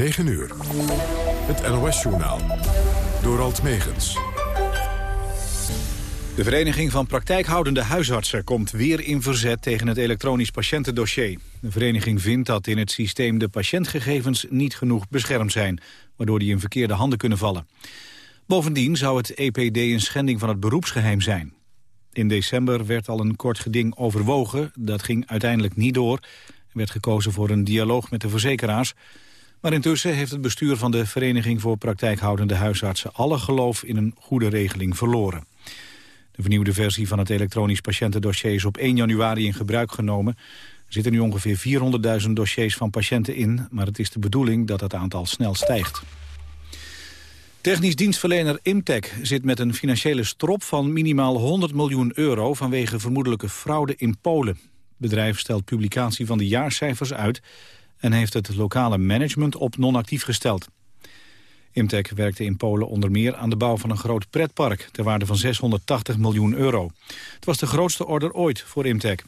9 uur. Het NOS-journaal. Door Alt Megens. De Vereniging van Praktijkhoudende Huisartsen komt weer in verzet tegen het elektronisch patiëntendossier. De vereniging vindt dat in het systeem de patiëntgegevens niet genoeg beschermd zijn, waardoor die in verkeerde handen kunnen vallen. Bovendien zou het EPD een schending van het beroepsgeheim zijn. In december werd al een kort geding overwogen, dat ging uiteindelijk niet door. Er werd gekozen voor een dialoog met de verzekeraars. Maar intussen heeft het bestuur van de Vereniging voor Praktijkhoudende Huisartsen alle geloof in een goede regeling verloren. De vernieuwde versie van het elektronisch patiëntendossier is op 1 januari in gebruik genomen. Er zitten nu ongeveer 400.000 dossiers van patiënten in, maar het is de bedoeling dat het aantal snel stijgt. Technisch dienstverlener Imtech zit met een financiële strop van minimaal 100 miljoen euro vanwege vermoedelijke fraude in Polen. Het bedrijf stelt publicatie van de jaarcijfers uit en heeft het lokale management op non-actief gesteld. Imtech werkte in Polen onder meer aan de bouw van een groot pretpark... ter waarde van 680 miljoen euro. Het was de grootste order ooit voor Imtech.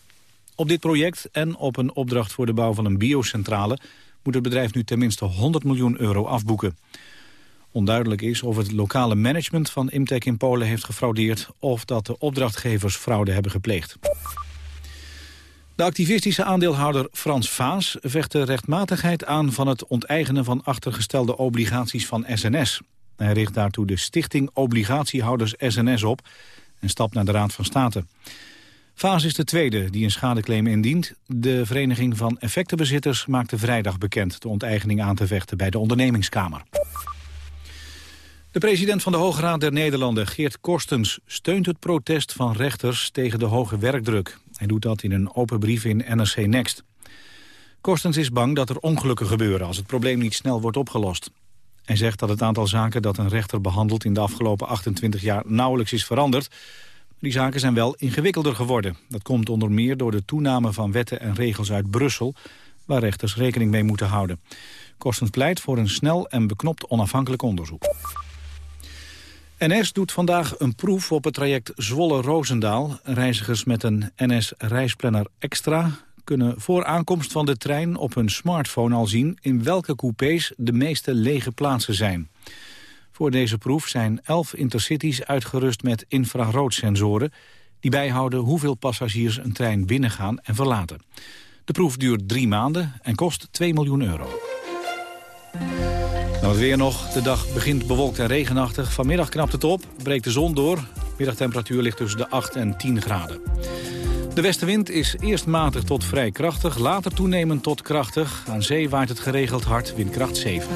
Op dit project en op een opdracht voor de bouw van een biocentrale... moet het bedrijf nu tenminste 100 miljoen euro afboeken. Onduidelijk is of het lokale management van Imtech in Polen heeft gefraudeerd... of dat de opdrachtgevers fraude hebben gepleegd. De activistische aandeelhouder Frans Vaas vecht de rechtmatigheid aan van het onteigenen van achtergestelde obligaties van SNS. Hij richt daartoe de stichting Obligatiehouders SNS op en stapt naar de Raad van State. Vaas is de tweede die een schadeclaim indient. De Vereniging van Effectenbezitters maakte vrijdag bekend de onteigening aan te vechten bij de ondernemingskamer. De president van de Hoge Raad der Nederlanden, Geert Korstens, steunt het protest van rechters tegen de hoge werkdruk. Hij doet dat in een open brief in NRC Next. Korstens is bang dat er ongelukken gebeuren als het probleem niet snel wordt opgelost. Hij zegt dat het aantal zaken dat een rechter behandelt in de afgelopen 28 jaar nauwelijks is veranderd. Die zaken zijn wel ingewikkelder geworden. Dat komt onder meer door de toename van wetten en regels uit Brussel, waar rechters rekening mee moeten houden. Korstens pleit voor een snel en beknopt onafhankelijk onderzoek. NS doet vandaag een proef op het traject Zwolle-Roosendaal. Reizigers met een NS-reisplanner Extra kunnen voor aankomst van de trein op hun smartphone al zien in welke coupés de meeste lege plaatsen zijn. Voor deze proef zijn elf intercities uitgerust met infraroodsensoren die bijhouden hoeveel passagiers een trein binnengaan en verlaten. De proef duurt drie maanden en kost 2 miljoen euro. Nou, het weer nog. De dag begint bewolkt en regenachtig. Vanmiddag knapt het op, breekt de zon door. Middagtemperatuur ligt tussen de 8 en 10 graden. De westenwind is eerst matig tot vrij krachtig, later toenemend tot krachtig. Aan zee waait het geregeld hard, windkracht 7.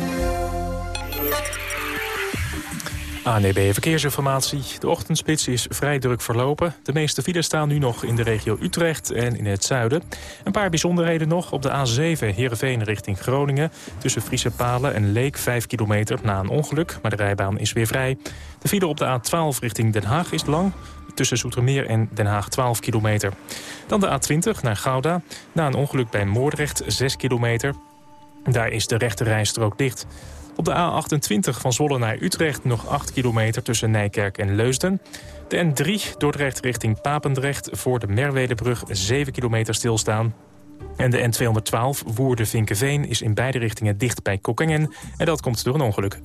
ANEB Verkeersinformatie. De ochtendspits is vrij druk verlopen. De meeste files staan nu nog in de regio Utrecht en in het zuiden. Een paar bijzonderheden nog. Op de A7 Heerenveen richting Groningen. Tussen Friese Palen en Leek 5 kilometer na een ongeluk. Maar de rijbaan is weer vrij. De file op de A12 richting Den Haag is lang. Tussen Zoetermeer en Den Haag 12 kilometer. Dan de A20 naar Gouda. Na een ongeluk bij Moordrecht 6 kilometer. Daar is de rechte rijstrook dicht. Op de A28 van Zwolle naar Utrecht nog 8 kilometer tussen Nijkerk en Leusden. De N3 Dordrecht richting Papendrecht voor de Merwedebrug 7 kilometer stilstaan. En de N212 Woerden-Vinkenveen is in beide richtingen dicht bij Kokkengen. En dat komt door een ongeluk.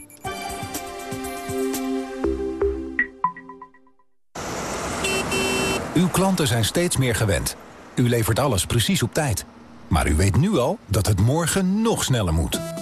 Uw klanten zijn steeds meer gewend. U levert alles precies op tijd. Maar u weet nu al dat het morgen nog sneller moet.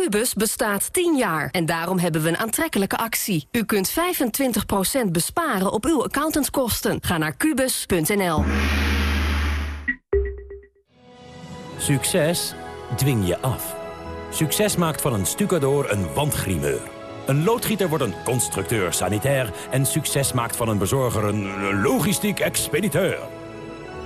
Cubus bestaat 10 jaar en daarom hebben we een aantrekkelijke actie. U kunt 25% besparen op uw accountantskosten. Ga naar kubus.nl. Succes dwing je af. Succes maakt van een stucador een wandgrimeur. Een loodgieter wordt een constructeur sanitair... en succes maakt van een bezorger een logistiek expediteur.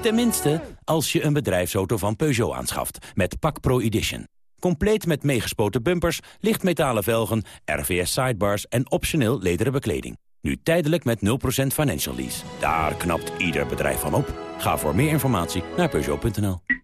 Tenminste, als je een bedrijfsauto van Peugeot aanschaft met Pak Pro Edition. Compleet met meegespoten bumpers, lichtmetalen velgen, RVS sidebars en optioneel lederen bekleding. Nu tijdelijk met 0% financial lease. Daar knapt ieder bedrijf van op. Ga voor meer informatie naar Peugeot.nl.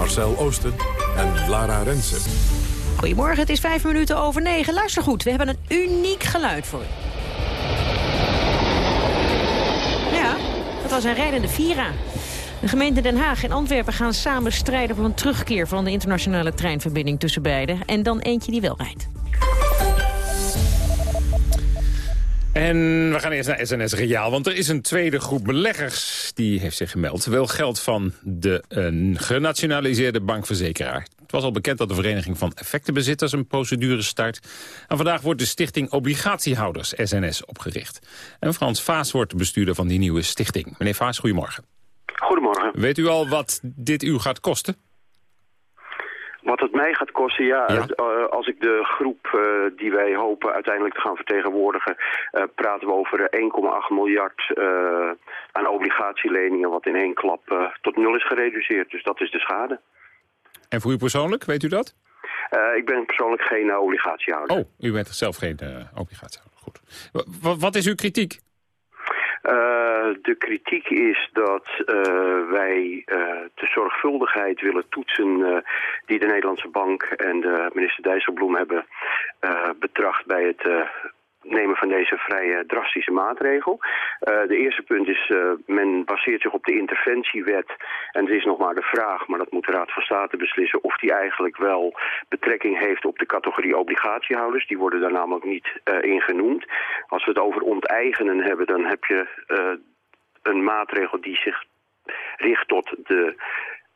Marcel Oosten en Lara Rensen. Goedemorgen, het is vijf minuten over negen. Luister goed, we hebben een uniek geluid voor u. Ja, dat was een rijdende Vira. De gemeente Den Haag en Antwerpen gaan samen strijden voor een terugkeer van de internationale treinverbinding tussen beiden. En dan eentje die wel rijdt. En we gaan eerst naar SNS Reaal, want er is een tweede groep beleggers... die heeft zich gemeld, wil geld van de uh, genationaliseerde bankverzekeraar. Het was al bekend dat de Vereniging van Effectenbezitters een procedure start. En vandaag wordt de stichting Obligatiehouders SNS opgericht. En Frans Vaas wordt de bestuurder van die nieuwe stichting. Meneer Vaas, goedemorgen. Goedemorgen. Weet u al wat dit u gaat kosten? Wat het mij gaat kosten, ja, Ja. eh, als ik de groep eh, die wij hopen uiteindelijk te gaan vertegenwoordigen, eh, praten we over eh, 1,8 miljard aan obligatieleningen, wat in één klap tot nul is gereduceerd. Dus dat is de schade. En voor u persoonlijk, weet u dat? Ik ben persoonlijk geen eh, obligatiehouder. Oh, u bent zelf geen uh, obligatiehouder. Goed. W wat is uw kritiek? Uh, de kritiek is dat uh, wij uh, de zorgvuldigheid willen toetsen die de Nederlandse Bank en de minister Dijsselbloem hebben betracht bij het nemen van deze vrij drastische maatregel. Uh, de eerste punt is, uh, men baseert zich op de interventiewet. En het is nog maar de vraag, maar dat moet de Raad van State beslissen... of die eigenlijk wel betrekking heeft op de categorie obligatiehouders. Die worden daar namelijk niet uh, in genoemd. Als we het over onteigenen hebben, dan heb je een maatregel die zich richt tot de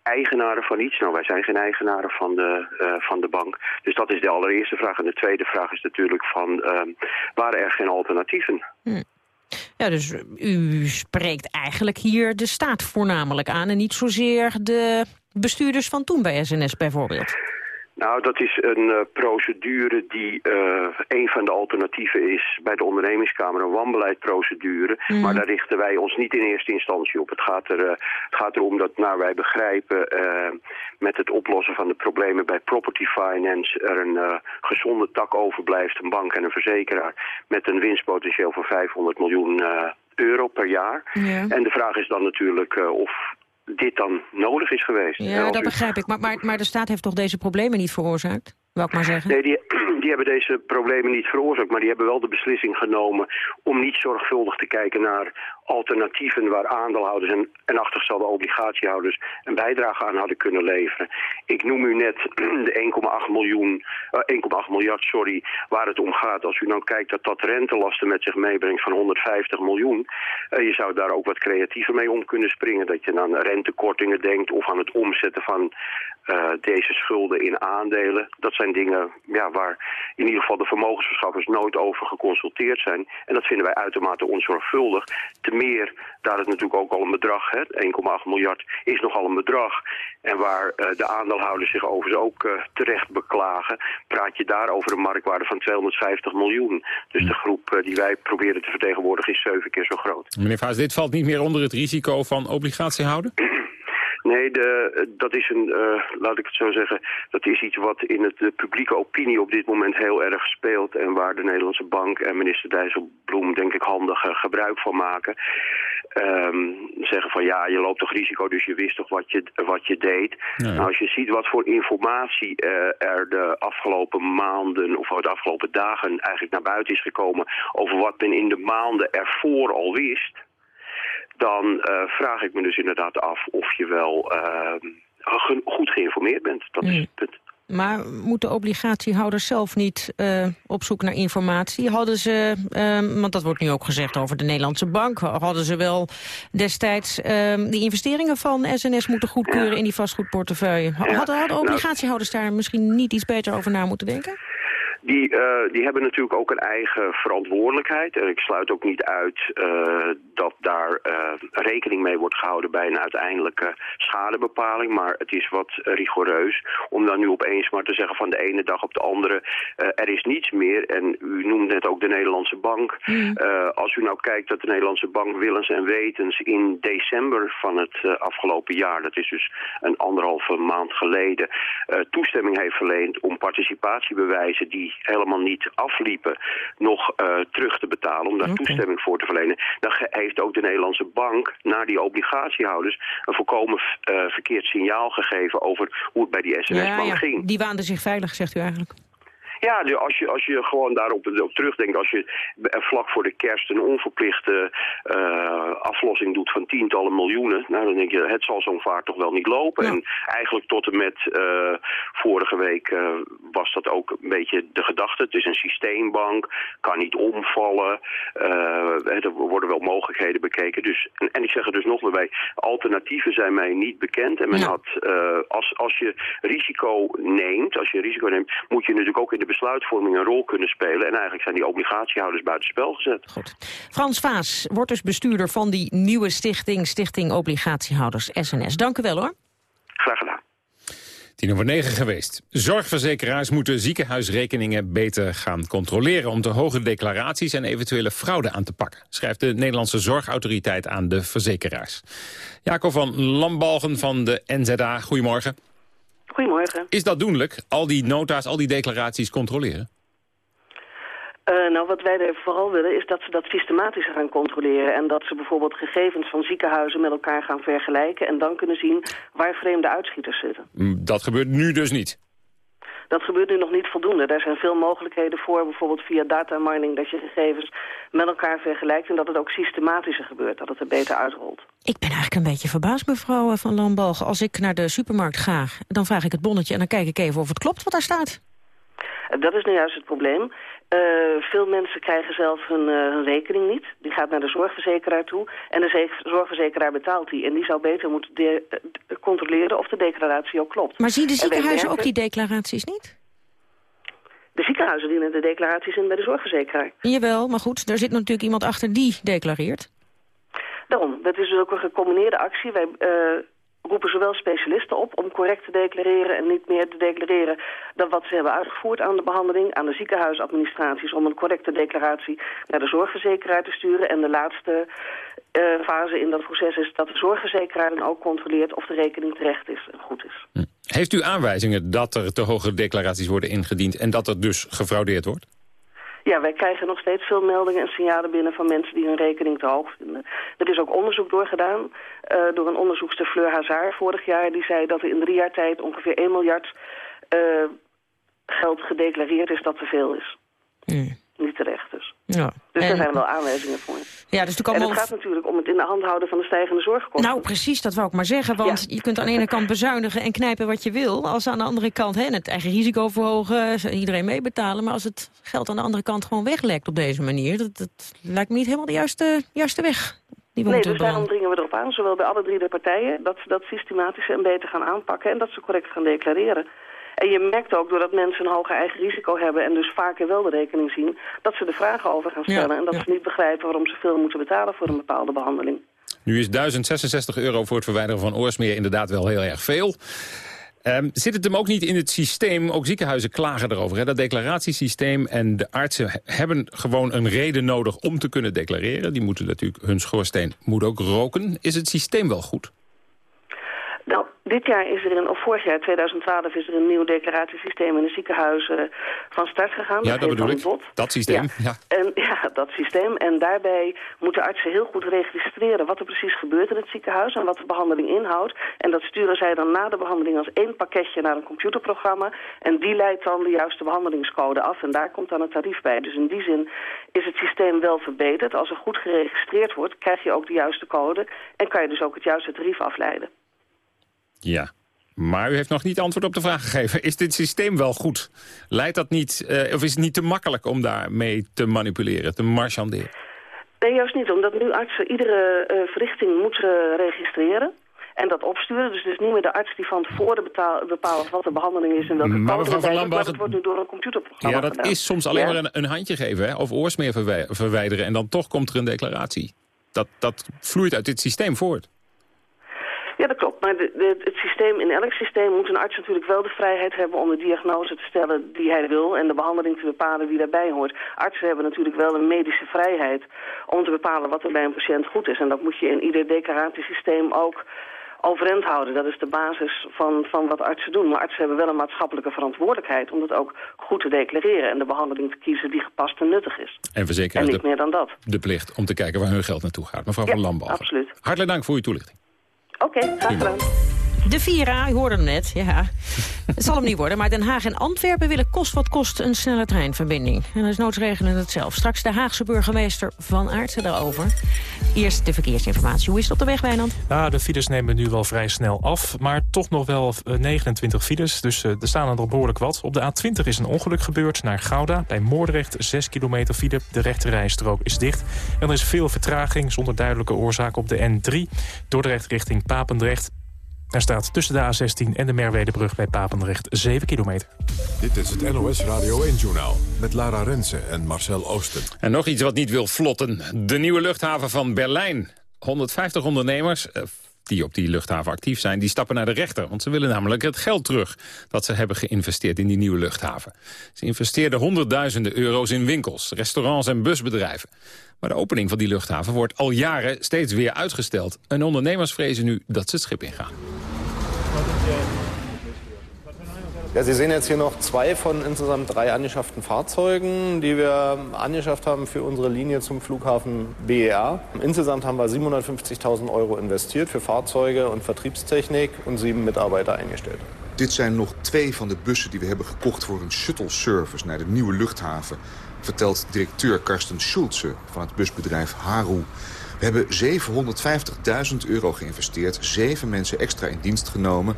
eigenaren van iets. Nou, wij zijn geen eigenaren van de, uh, van de bank. Dus dat is de allereerste vraag. En de tweede vraag is natuurlijk van, uh, waren er geen alternatieven? Hm. Ja, dus u spreekt eigenlijk hier de staat voornamelijk aan... en niet zozeer de bestuurders van toen bij SNS bijvoorbeeld. Nou, dat is een uh, procedure die uh, een van de alternatieven is bij de ondernemingskamer, een wanbeleidprocedure. Mm. Maar daar richten wij ons niet in eerste instantie op. Het gaat, er, uh, het gaat erom dat, naar wij begrijpen, met het oplossen van de problemen bij property finance er een gezonde tak overblijft, een bank en een verzekeraar, met een winstpotentieel van 500 miljoen euro per jaar. Ja. En de vraag is dan natuurlijk of dit dan nodig is geweest. Ja, dat begrijp ik. Maar, maar, maar de staat heeft toch deze problemen niet veroorzaakt? Ik maar zeggen. Nee, die, die hebben deze problemen niet veroorzaakt, maar die hebben wel de beslissing genomen om niet zorgvuldig te kijken naar alternatieven waar aandeelhouders en, en obligatiehouders een bijdrage aan hadden kunnen leveren. Ik noem u net de 1,8 miljoen, uh, 1,8 miljard, sorry, waar het om gaat. Als u nou kijkt dat dat rentelasten met zich meebrengt van 150 miljoen, uh, je zou daar ook wat creatiever mee om kunnen springen. Dat je aan rentekortingen denkt of aan het omzetten van uh, deze schulden in aandelen. Dat zijn dingen ja, waar in ieder geval de vermogensverschaffers nooit over geconsulteerd zijn. En dat vinden wij uitermate onzorgvuldig. Te meer, daar het natuurlijk ook al een bedrag, 1,8 miljard is nogal een bedrag. En waar uh, de aandeelhouders zich overigens ook uh, terecht beklagen, praat je daar over een marktwaarde van 250 miljoen. Dus de groep die wij proberen te vertegenwoordigen is zeven keer zo groot. Meneer Vaas, dit valt niet meer onder het risico van obligatiehouden? Nee, de, dat is een, uh, laat ik het zo zeggen, dat is iets wat in het, de publieke opinie op dit moment heel erg speelt. En waar de Nederlandse Bank en minister Dijsselbloem denk ik handig uh, gebruik van maken. Um, zeggen van ja, je loopt toch risico, dus je wist toch wat je, wat je deed. Nee. Nou, als je ziet wat voor informatie uh, er de afgelopen maanden of de afgelopen dagen eigenlijk naar buiten is gekomen over wat men in de maanden ervoor al wist dan uh, vraag ik me dus inderdaad af of je wel uh, goed geïnformeerd bent. Dat is het punt. Maar moeten obligatiehouders zelf niet uh, op zoek naar informatie? Hadden ze, uh, want dat wordt nu ook gezegd over de Nederlandse bank... hadden ze wel destijds uh, die investeringen van SNS moeten goedkeuren... Ja. in die vastgoedportefeuille. Hadden, hadden obligatiehouders daar misschien niet iets beter over na moeten denken? Die, uh, die hebben natuurlijk ook een eigen verantwoordelijkheid. En ik sluit ook niet uit uh, dat daar uh, rekening mee wordt gehouden bij een uiteindelijke schadebepaling. Maar het is wat rigoureus om dan nu opeens maar te zeggen van de ene dag op de andere er is niets meer. En u noemt net ook de Nederlandse Bank. Mm. als u nou kijkt dat de Nederlandse Bank willens en wetens in december van het afgelopen jaar, dat is dus een anderhalve maand geleden, toestemming heeft verleend om participatiebewijzen die helemaal niet afliepen nog uh, terug te betalen, om daar okay. toestemming voor te verlenen. Dan heeft ook de Nederlandse bank naar die obligatiehouders een volkomen uh, verkeerd signaal gegeven over hoe het bij die SNS-bank ja, ging. Die waande zich veilig, zegt u eigenlijk. Ja, als je, als je gewoon daarop op terugdenkt, als je vlak voor de kerst een onverplichte uh, aflossing doet van tientallen miljoenen, nou, dan denk je, het zal zo'n vaart toch wel niet lopen. En eigenlijk tot en met uh, vorige week uh, was dat ook een beetje de gedachte. Het is een systeembank, kan niet omvallen, er worden wel mogelijkheden bekeken. Dus, en, en, ik zeg er dus nog bij, alternatieven zijn mij niet bekend. En men ja. had, als, als je risico neemt, als je risico neemt, moet je natuurlijk ook in de besluitvorming een rol kunnen spelen. En eigenlijk zijn die obligatiehouders buitenspel gezet. Goed. Frans Vaas wordt dus bestuurder van die nieuwe stichting, Stichting Obligatiehouders SNS. Dank u wel hoor. Graag gedaan. Tien over negen geweest. Zorgverzekeraars moeten ziekenhuisrekeningen beter gaan controleren... om te hoge declaraties en eventuele fraude aan te pakken... schrijft de Nederlandse Zorgautoriteit aan de verzekeraars. Jacob van Lambalgen van de NZA, goedemorgen. Goedemorgen. Is dat doenlijk, al die nota's, al die declaraties controleren? Uh, nou, wat wij er vooral willen is dat ze dat systematisch gaan controleren. En dat ze bijvoorbeeld gegevens van ziekenhuizen met elkaar gaan vergelijken... en dan kunnen zien waar vreemde uitschieters zitten. Mm, dat gebeurt nu dus niet? Dat gebeurt nu nog niet voldoende. Daar zijn veel mogelijkheden voor, bijvoorbeeld via data mining... dat je gegevens met elkaar vergelijkt en dat het ook systematischer gebeurt. Dat het er beter uitrolt. Ik ben eigenlijk een beetje verbaasd, mevrouw Van Lambalg. Als ik naar de supermarkt ga, dan vraag ik het bonnetje... en dan kijk ik even of het klopt wat daar staat. Dat is nu juist het probleem. Uh, veel mensen krijgen zelf hun, uh, hun, rekening niet. Die gaat naar de zorgverzekeraar toe en de zorgverzekeraar betaalt die. En die zou beter moeten de, uh, controleren of de declaratie ook klopt. Maar zien de ziekenhuizen ook die declaraties niet? De ziekenhuizen dienen de declaraties in bij de zorgverzekeraar. Jawel, maar goed, daar zit natuurlijk iemand achter die declareert. Daarom, dat is dus ook een gecombineerde actie. Wij roepen zowel specialisten op om correct te declareren en niet meer te declareren dan wat ze hebben uitgevoerd aan de behandeling, aan de ziekenhuisadministraties om een correcte declaratie naar de zorgverzekeraar te sturen. En de laatste uh, fase in dat proces is dat de zorgverzekeraar dan ook controleert of de rekening terecht is en goed is. Hm. Heeft u aanwijzingen dat er te hoge declaraties worden ingediend en dat er dus gefraudeerd wordt? Ja, wij krijgen nog steeds veel meldingen en signalen binnen van mensen die hun rekening te hoog vinden. Er is ook onderzoek doorgedaan uh, door een onderzoekster Fleur Hazard vorig jaar. Die zei dat er in drie jaar tijd ongeveer 1 miljard uh, geld gedeclareerd is dat te veel is. Mm niet terecht. Ja. Dus en... daar zijn wel aanwijzingen voor. Ja, dus. En het gaat natuurlijk om het in de hand houden van de stijgende zorgkosten. Nou, precies, dat wou ik maar zeggen. Want je kunt aan de ene kant bezuinigen en knijpen wat je wil. Als aan de andere kant hè, het eigen risico verhogen, iedereen meebetalen. Maar als het geld aan de andere kant gewoon weglekt op deze manier... dat, dat lijkt me niet helemaal de juiste, juiste weg. Nee, dus daarom dringen we erop aan, zowel bij alle drie de partijen... dat ze dat systematisch en beter gaan aanpakken en dat ze correct gaan declareren. En je merkt ook, doordat mensen een hoger eigen risico hebben... en dus vaker wel de rekening zien, dat ze er vragen over gaan stellen... en dat ze niet begrijpen waarom ze veel moeten betalen voor een bepaalde behandeling. Nu is 1066 euro voor het verwijderen van oorsmeer inderdaad wel heel erg veel. Um, zit het hem ook niet in het systeem, ook ziekenhuizen klagen erover, hè? dat declaratiesysteem en de artsen hebben gewoon een reden nodig om te kunnen declareren. Die moeten natuurlijk, hun schoorsteen moet ook roken. Is het systeem wel goed? Nou, dit jaar is er een, of vorig jaar, 2012, is er een nieuw declaratiesysteem in de ziekenhuizen van start gegaan. Ja, dat, bedoel ik. Dat systeem. Ja. En, ja, dat systeem. En daarbij moeten artsen heel goed registreren wat er precies gebeurt in het ziekenhuis en wat de behandeling inhoudt. En dat sturen zij dan na de behandeling als één pakketje naar een computerprogramma. En die leidt dan de juiste behandelingscode af en daar komt dan een tarief bij. Dus in die zin is het systeem wel verbeterd. Als er goed geregistreerd wordt, krijg je ook de juiste code en kan je dus ook het juiste tarief afleiden. Ja, maar u heeft nog niet antwoord op de vraag gegeven. Is dit systeem wel goed? Leidt dat niet, uh, of is het niet te makkelijk om daarmee te manipuleren, te marchanderen? Nee, juist niet. Omdat nu artsen iedere uh, verrichting moeten registreren. en dat opsturen. Dus het is niet meer de arts die van tevoren bepaalt wat de behandeling is en welke maar mevrouw van maar wordt nu door een computerprogramma Ja, dat gedaan. is soms alleen Ja? maar een, een handje geven, hè? of oorsmeer verwij- verwijderen... en dan toch komt er een declaratie. Dat, dat vloeit uit dit systeem voort. Ja, dat klopt. Maar de, de- het systeem, in elk systeem moet een arts natuurlijk wel de vrijheid hebben om de diagnose te stellen die hij wil en de behandeling te bepalen die daarbij hoort. Artsen hebben natuurlijk wel een medische vrijheid om te bepalen wat er bij een patiënt goed is. En dat moet je in ieder declaratiesysteem ook overeind houden. Dat is de basis van, van wat artsen doen. Maar artsen hebben wel een maatschappelijke verantwoordelijkheid om dat ook goed te declareren en de behandeling te kiezen die gepast en nuttig is. En En verzekeraars niet de, meer dan dat. de plicht om te kijken waar hun geld naartoe gaat. Mevrouw Ja, van Lambach. absoluut. Hartelijk dank voor uw toelichting. Oké, graag gedaan. De Vira, je hoorde hem net, ja. Het zal hem niet worden, maar Den Haag en Antwerpen willen kost wat kost een snelle treinverbinding. En dat is noodsregelen het zelf. Straks de Haagse burgemeester Van Aertsen daarover. Eerst de verkeersinformatie. Hoe is het op de weg, Wijnand? De files nemen nu wel vrij snel af, maar toch nog wel eh, 29 files. Dus eh, er staan er behoorlijk wat. Op de A20 is een ongeluk gebeurd naar Gouda. Bij Moordrecht 6 kilometer file. De rechterrijstrook is dicht. En er is veel vertraging zonder duidelijke oorzaak op de N3. Dordrecht richting Papendrecht. Er staat tussen de A16 en de Merwedebrug bij Papendrecht 7 kilometer. Dit is het NOS Radio 1-journaal met Lara Rensen en Marcel Oosten. En nog iets wat niet wil vlotten. De nieuwe luchthaven van Berlijn. 150 ondernemers eh, die op die luchthaven actief zijn, die stappen naar de rechter. Want ze willen namelijk het geld terug dat ze hebben geïnvesteerd in die nieuwe luchthaven. Ze investeerden honderdduizenden euro's in winkels, restaurants en busbedrijven. Maar de opening van die luchthaven wordt al jaren steeds weer uitgesteld. En ondernemers vrezen nu dat ze het schip ingaan. Ja, Sie sehen jetzt hier noch zwei von insgesamt drei angeschafften Fahrzeugen, die wir angeschafft haben für unsere Linie zum Flughafen BER. Insgesamt haben wir 750.000 Euro investiert für Fahrzeuge und Vertriebstechnik und sieben Mitarbeiter eingestellt. Dit zijn nog twee van de bussen die we hebben gekocht voor een shuttle service naar de nieuwe luchthaven. Vertelt directeur Karsten Schulze van het busbedrijf Haru. We hebben 750.000 euro geïnvesteerd, zeven mensen extra in dienst genomen.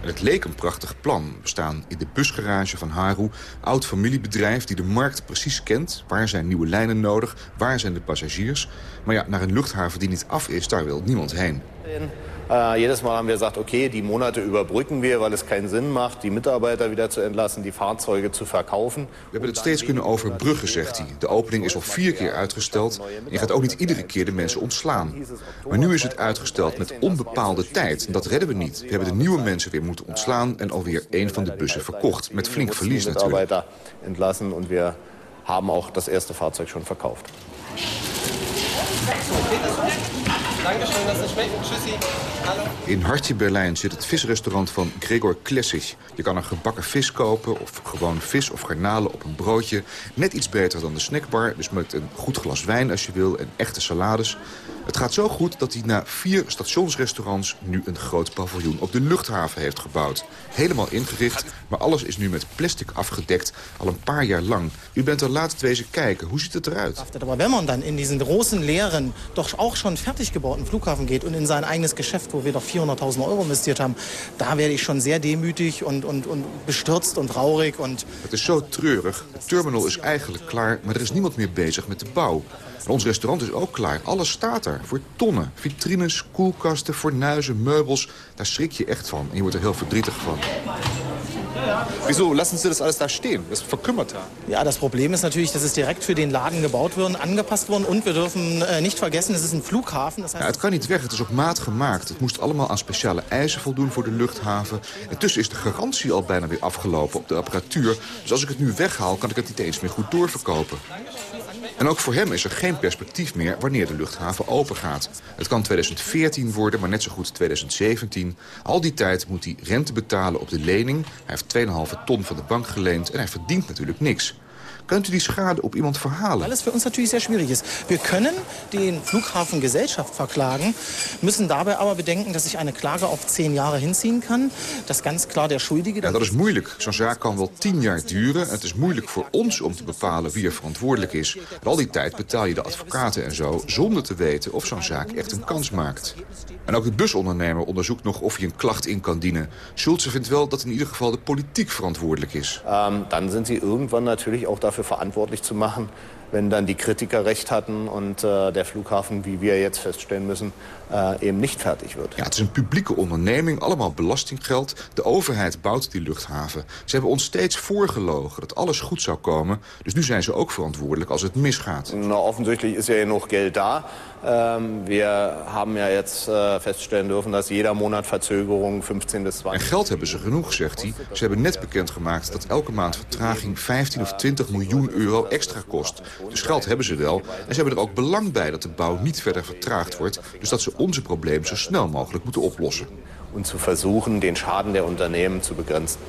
En het leek een prachtig plan. We staan in de busgarage van Haru, oud familiebedrijf die de markt precies kent. Waar zijn nieuwe lijnen nodig? Waar zijn de passagiers? Maar ja, naar een luchthaven die niet af is, daar wil niemand heen. Äh, jedes Mal haben wir gesagt, okay, die Monate überbrücken wir, weil es keinen Sinn macht, die Mitarbeiter wieder zu entlassen, die Fahrzeuge zu verkaufen. We hebben het steeds kunnen overbruggen, zegt hij. De opening is al vier keer uitgesteld. En je gaat ook niet iedere keer de mensen ontslaan. Maar nu is het uitgesteld met onbepaalde tijd. En dat redden we niet. We hebben de nieuwe mensen weer moeten ontslaan... en alweer één van de bussen verkocht. Met flink verlies natuurlijk. Entlassen und wir haben auch das erste Fahrzeug schon verkauft. Dankeschön, es schmeckt. Tschüssi. Hallo. In Hartje Berlijn zit het visrestaurant van Gregor Klessig. Je kan er gebakken vis kopen of gewoon vis of garnalen op een broodje. Net iets beter dan de snackbar, dus met een goed glas wijn als je wil en echte salades. Het gaat zo goed dat hij na vier stationsrestaurants nu een groot paviljoen op de luchthaven heeft gebouwd. Helemaal ingericht, maar alles is nu met plastic afgedekt, al een paar jaar lang. U bent er laatst wezen kijken, hoe ziet het eruit? Aber wenn man dann in diesen großen, leeren, doch auch schon fertig gebauten Flughafen geht und in sein eigenes Geschäft, wo wir doch 400.000 Euro investiert haben, da werde ich schon sehr demütig und, und, und bestürzt und traurig. Und Het is zo treurig. De terminal is eigenlijk klaar, maar er is niemand meer bezig met de bouw. En ons restaurant is ook klaar. Alles staat er. Voor tonnen. Vitrines, koelkasten, fornuizen, meubels. Daar schrik je echt van. En je wordt er heel verdrietig van. Wieso lassen Sie das alles da stehen? Das ist verkümmert. ja, das Problem ist natürlich, dass es direkt für den Laden gebaut worden, angepasst worden. Und wir dürfen äh, nicht vergessen, es ist ein Flughafen. Das heißt, Ja, het kan niet weg, het is op maat gemaakt. Het moest allemaal aan speciale eisen voldoen voor de luchthaven. Intussen is de garantie al bijna weer afgelopen op de apparatuur. Dus als ik het nu weghaal, kan ik het niet eens meer goed doorverkopen. En ook voor hem is er geen perspectief meer wanneer de luchthaven open gaat. Het kan 2014 worden, maar net zo goed 2017. Al die tijd moet hij rente betalen op de lening. Hij heeft 2,5 ton van de bank geleend en hij verdient natuurlijk niks. Kunt u die schade op iemand verhalen? Weil es für uns natürlich sehr schwierig ist. Wir können den Flughafen Gesellschaft verklagen, müssen dabei aber bedenken, dass sich eine Klage auf zehn Jahre hinziehen kann. Dass ganz klar der Schuldige... Ja, dat is moeilijk. Zo'n zaak kan wel tien jaar duren. Het is moeilijk voor ons om te bepalen wie er verantwoordelijk is. En al die tijd betaal je de advocaten en zo... zonder te weten of zo'n zaak echt een kans maakt. En ook de busondernemer onderzoekt nog of hij een klacht in kan dienen. Schulze vindt wel dat in ieder geval de politiek verantwoordelijk is. Ähm, dann sind sie irgendwann natürlich auch dafür verantwortlich zu machen, wenn dann die Kritiker recht hatten und äh, der Flughafen, wie wir jetzt feststellen müssen, äh, eben nicht fertig wird. Ja, het is een publieke onderneming, allemaal belastinggeld. De overheid bouwt die luchthaven. Ze hebben ons steeds voorgelogen dat alles goed zou komen. Dus nu zijn ze ook verantwoordelijk als het misgaat. Nou, offensichtlich ist ja genoeg geld da. Ähm, wir haben ja jetzt äh, feststellen dürfen, dass jeder Monat Verzögerung 15 bis 20... En geld hebben ze genoeg, zegt hij. Ze hebben net bekendgemaakt dat elke maand vertraging 15 of 20 miljoen euro extra kost. Dus geld hebben ze wel. En ze hebben er ook belang bij dat de bouw niet verder vertraagd wordt. Dus dat ze onze problemen zo snel mogelijk moeten oplossen. En te versuchen den Schaden der Unternehmen te begrenzen.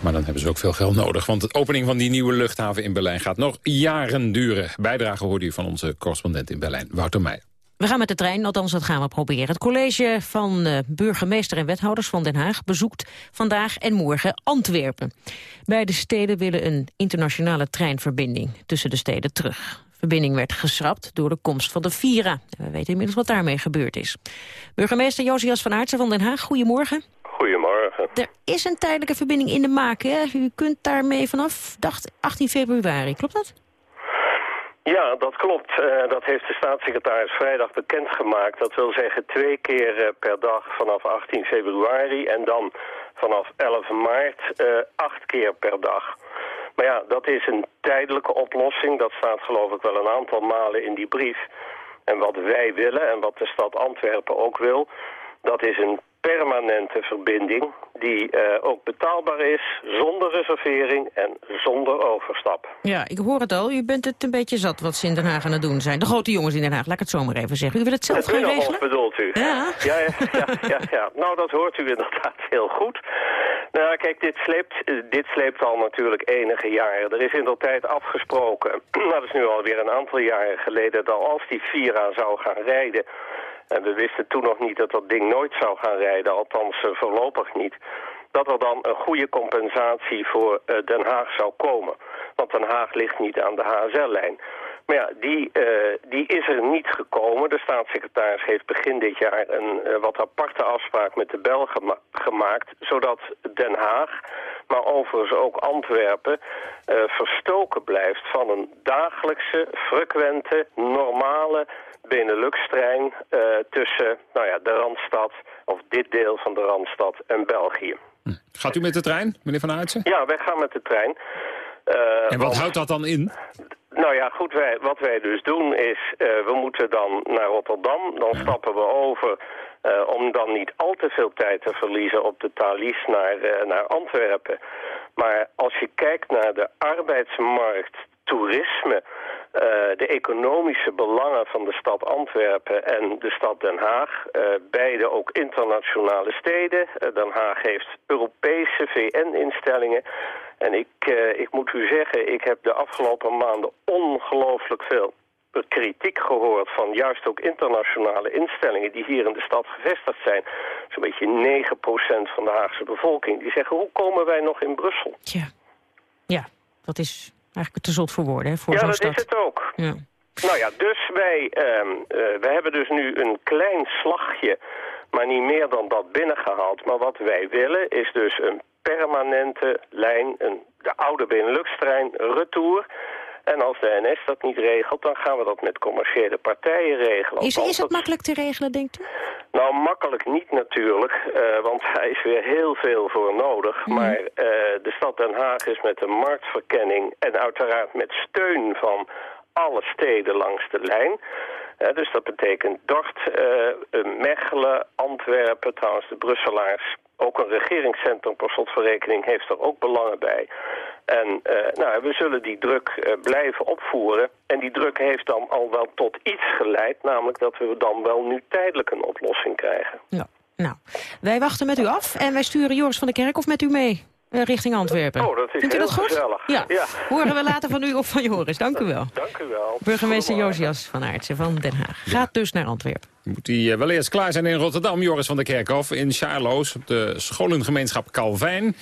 Maar dan hebben ze ook veel geld nodig, want de opening van die nieuwe luchthaven in Berlijn gaat nog jaren duren. Bijdrage hoorde u van onze correspondent in Berlijn, Wouter Meijer. We gaan met de trein, althans dat gaan we proberen. Het college van uh, burgemeester en wethouders van Den Haag... bezoekt vandaag en morgen Antwerpen. Beide steden willen een internationale treinverbinding tussen de steden terug. Verbinding werd geschrapt door de komst van de Vira. we weten inmiddels wat daarmee gebeurd is. Burgemeester Josias van Aartsen van Den Haag, goedemorgen. Goedemorgen. Er is een tijdelijke verbinding in de maak, hè? U kunt daarmee vanaf, dacht 18 februari, klopt dat? Ja, dat klopt. Uh, dat heeft de staatssecretaris vrijdag bekendgemaakt. Dat wil zeggen twee keer uh, per dag vanaf 18 februari en dan vanaf 11 maart uh, acht keer per dag. Maar ja, dat is een tijdelijke oplossing. Dat staat geloof ik wel een aantal malen in die brief. En wat wij willen en wat de stad Antwerpen ook wil... dat is een permanente verbinding die uh, ook betaalbaar is, zonder reservering en zonder overstap. Ja, ik hoor het al. U bent het een beetje zat wat ze in Den Haag aan het doen zijn. De grote jongens in Den Haag, laat ik het zo maar even zeggen. U wil het zelf het gaan regelen? bedoelt u? Ja. Ja, ja, ja, ja, ja. Nou, dat hoort u inderdaad heel goed. Nou, kijk, dit sleept, dit sleept al natuurlijk enige jaren. Er is in de tijd afgesproken, dat is nu alweer een aantal jaren geleden... dat als die Vira zou gaan rijden en we wisten toen nog niet dat dat ding nooit zou gaan rijden, althans uh, voorlopig niet. Dat er dan een goede compensatie voor uh, Den Haag zou komen. Want Den Haag ligt niet aan de HSL-lijn. Maar ja, die, uh, die is er niet gekomen. De staatssecretaris heeft begin dit jaar een wat aparte afspraak met de Belgen gema gemaakt... zodat Den Haag, maar overigens ook Antwerpen... Verstoken blijft van een dagelijkse, frequente, normale Benelux-trein uh, tussen nou ja, de Randstad, of dit deel van de Randstad en België. Hm. Gaat u met de trein, meneer Van Aertsen? Ja, wij gaan met de trein. Uh, en wat houdt dat dan in? Nou ja, goed, wij, wat wij dus doen is, uh, we moeten dan naar Rotterdam, dan ja. stappen we over... Uh, om dan niet al te veel tijd te verliezen op de Thalys naar, naar Antwerpen. Maar als je kijkt naar de arbeidsmarkt, toerisme... Uh, de economische belangen van de stad Antwerpen en de stad Den Haag. Uh, beide ook internationale steden. Uh, Den Haag heeft Europese VN-instellingen. En ik, ik moet u zeggen, ik heb de afgelopen maanden ongelooflijk veel kritiek gehoord van juist ook internationale instellingen die hier in de stad gevestigd zijn. Zo'n beetje 9% van de Haagse bevolking. Die zeggen, hoe komen wij nog in Brussel? Ja, ja dat is eigenlijk te zot voor woorden, hè, voor Ja, dat stad. is het ook. Ja. Nou ja, dus wij, um, uh, we hebben dus nu een klein slagje, maar niet meer dan dat binnengehaald. Maar wat wij willen is dus een permanente lijn, een, de oude Benelux-trein, retour... En als de NS dat niet regelt, dan gaan we dat met commerciële partijen regelen. Is, is het makkelijk te regelen, denkt u? Nou, makkelijk niet natuurlijk, uh, want daar is weer heel veel voor nodig. Mm. Maar uh, de stad Den Haag is met een marktverkenning en uiteraard met steun van alle steden langs de lijn... Uh, dus dat betekent Dort, Mechelen, Antwerpen, trouwens de Brusselaars... Ook een regeringscentrum per slotverrekening heeft er ook belangen bij. En uh, nou, we zullen die druk uh, blijven opvoeren. En die druk heeft dan al wel tot iets geleid. Namelijk dat we dan wel nu tijdelijk een oplossing krijgen. Ja, nou, wij wachten met u af. En wij sturen Joris van der Kerk of met u mee. Uh, richting Antwerpen. Oh, dat is Vindt u heel dat goed? gezellig. Ja. ja. Horen we later van u of van Joris. Dank u wel. Dank u wel. Burgemeester Josias van Aartsen van Den Haag. Gaat dus naar Antwerpen. Moet hij uh, wel eerst klaar zijn in Rotterdam, Joris van der Kerkhof. In Charloes, op de scholengemeenschap Calvijn.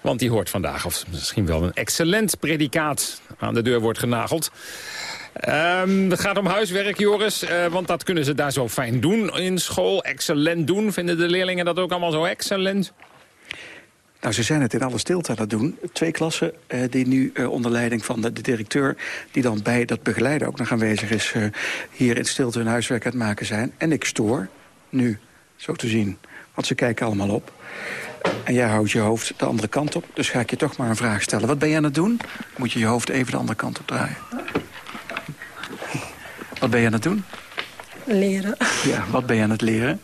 Want die hoort vandaag, of misschien wel een excellent predicaat... aan de deur wordt genageld. Um, het gaat om huiswerk, Joris, uh, want dat kunnen ze daar zo fijn doen in school. Excellent doen. Vinden de leerlingen dat ook allemaal zo excellent? Nou, ze zijn het in alle stilte aan het doen. Twee klassen uh, die nu uh, onder leiding van de, de, directeur... die dan bij dat begeleiden ook nog aanwezig is... Uh, hier in stilte hun huiswerk aan het maken zijn. En ik stoor, nu, zo te zien. Want ze kijken allemaal op. En jij houdt je hoofd de andere kant op. Dus ga ik je toch maar een vraag stellen. Wat ben je aan het doen? Moet je je hoofd even de andere kant op draaien. Wat ben je aan het doen? Leren. Ja, wat ben je aan het leren?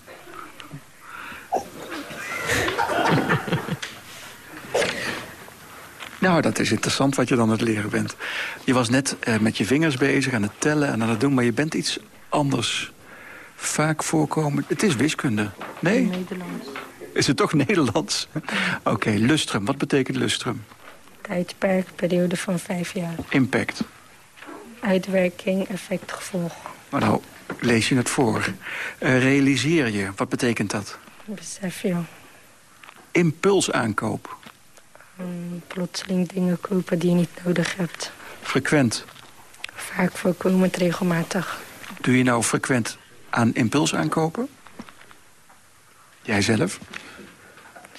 Nou, dat is interessant wat je dan aan het leren bent. Je was net uh, met je vingers bezig, aan het tellen en aan het doen... maar je bent iets anders. Vaak voorkomen. Het is wiskunde. Nee? Nederlands. Is het toch Nederlands? Oké, okay, lustrum. Wat betekent lustrum? Tijdperk, periode van vijf jaar. Impact? Uitwerking, effect, gevolg. Maar nou, lees je het voor. Uh, realiseer je. Wat betekent dat? Besef je. Impulsaankoop? Um, plotseling dingen kopen die je niet nodig hebt. Frequent? Vaak voorkomend regelmatig. Doe je nou frequent aan impuls aankopen? Jijzelf?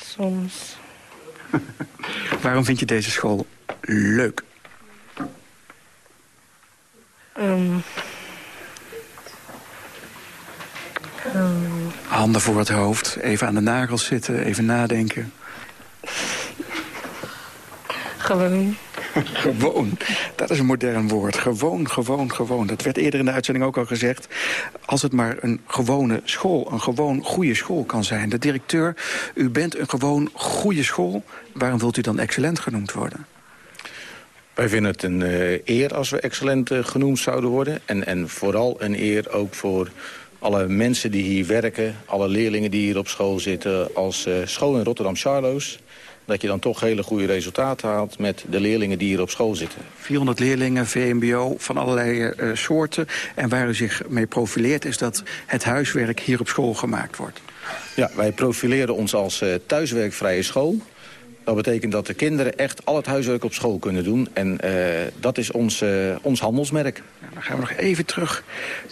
Soms. Waarom vind je deze school leuk? Um, um, Handen voor het hoofd, even aan de nagels zitten, even nadenken. Gewoon. gewoon. Dat is een modern woord. Gewoon, gewoon, gewoon. Dat werd eerder in de uitzending ook al gezegd. Als het maar een gewone school, een gewoon goede school kan zijn. De directeur, u bent een gewoon goede school. Waarom wilt u dan excellent genoemd worden? Wij vinden het een uh, eer als we excellent uh, genoemd zouden worden. En, en vooral een eer ook voor alle mensen die hier werken... alle leerlingen die hier op school zitten... als uh, school in Rotterdam-Charloes dat je dan toch hele goede resultaten haalt met de leerlingen die hier op school zitten. 400 leerlingen, VMBO, van allerlei uh, soorten. En waar u zich mee profileert is dat het huiswerk hier op school gemaakt wordt. Ja, wij profileren ons als uh, thuiswerkvrije school. Dat betekent dat de kinderen echt al het huiswerk op school kunnen doen. En uh, dat is ons, ons handelsmerk. Ja, dan gaan we nog even terug.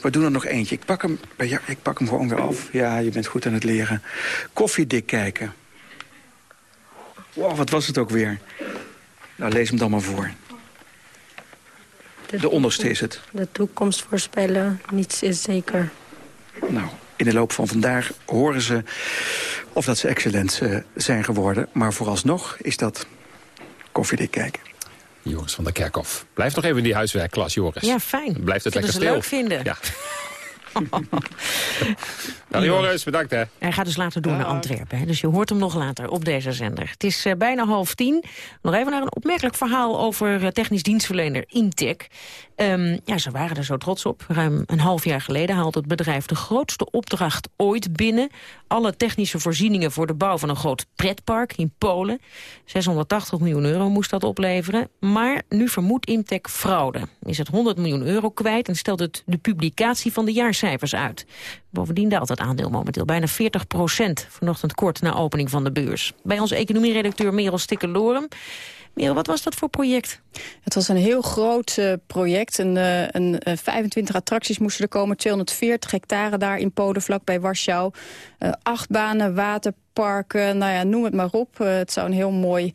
We doen er nog eentje. Ik pak hem, ja, ik pak hem gewoon weer af. Ja, je bent goed aan het leren. Koffiedik kijken. Wow, wat was het ook weer? Nou, lees hem dan maar voor. De, de onderste is het. De toekomst voorspellen, niets is zeker. Nou, in de loop van vandaag horen ze of dat ze excellent uh, zijn geworden. Maar vooralsnog is dat koffiedik kijken. Joris van der Kerkhof. Blijf nog even in die huiswerkklas, Joris. Ja, fijn. Blijft het lekker ze stil. leuk vinden. Ja. nou, Joris, bedankt hè. Hij gaat dus later door naar Antwerpen. Hè? Dus je hoort hem nog later op deze zender. Het is uh, bijna half tien. Nog even naar een opmerkelijk verhaal over uh, technisch dienstverlener Intec. Um, ja, ze waren er zo trots op. Ruim een half jaar geleden haalt het bedrijf de grootste opdracht ooit binnen. Alle technische voorzieningen voor de bouw van een groot pretpark in Polen. 680 miljoen euro moest dat opleveren. Maar nu vermoedt Imtech fraude. Is het 100 miljoen euro kwijt en stelt het de publicatie van de jaarcijfers uit. Bovendien daalt het aandeel momenteel bijna 40 procent. Vanochtend kort na opening van de beurs. Bij onze economieredacteur Merel Stikke-Lorum. Merel, wat was dat voor project? Het was een heel groot uh, project. Een, uh, een, uh, 25 attracties moesten er komen. 240 hectare daar in Polen, vlakbij Warschau. acht banen, nou ja, noem het maar op. het zou een heel mooi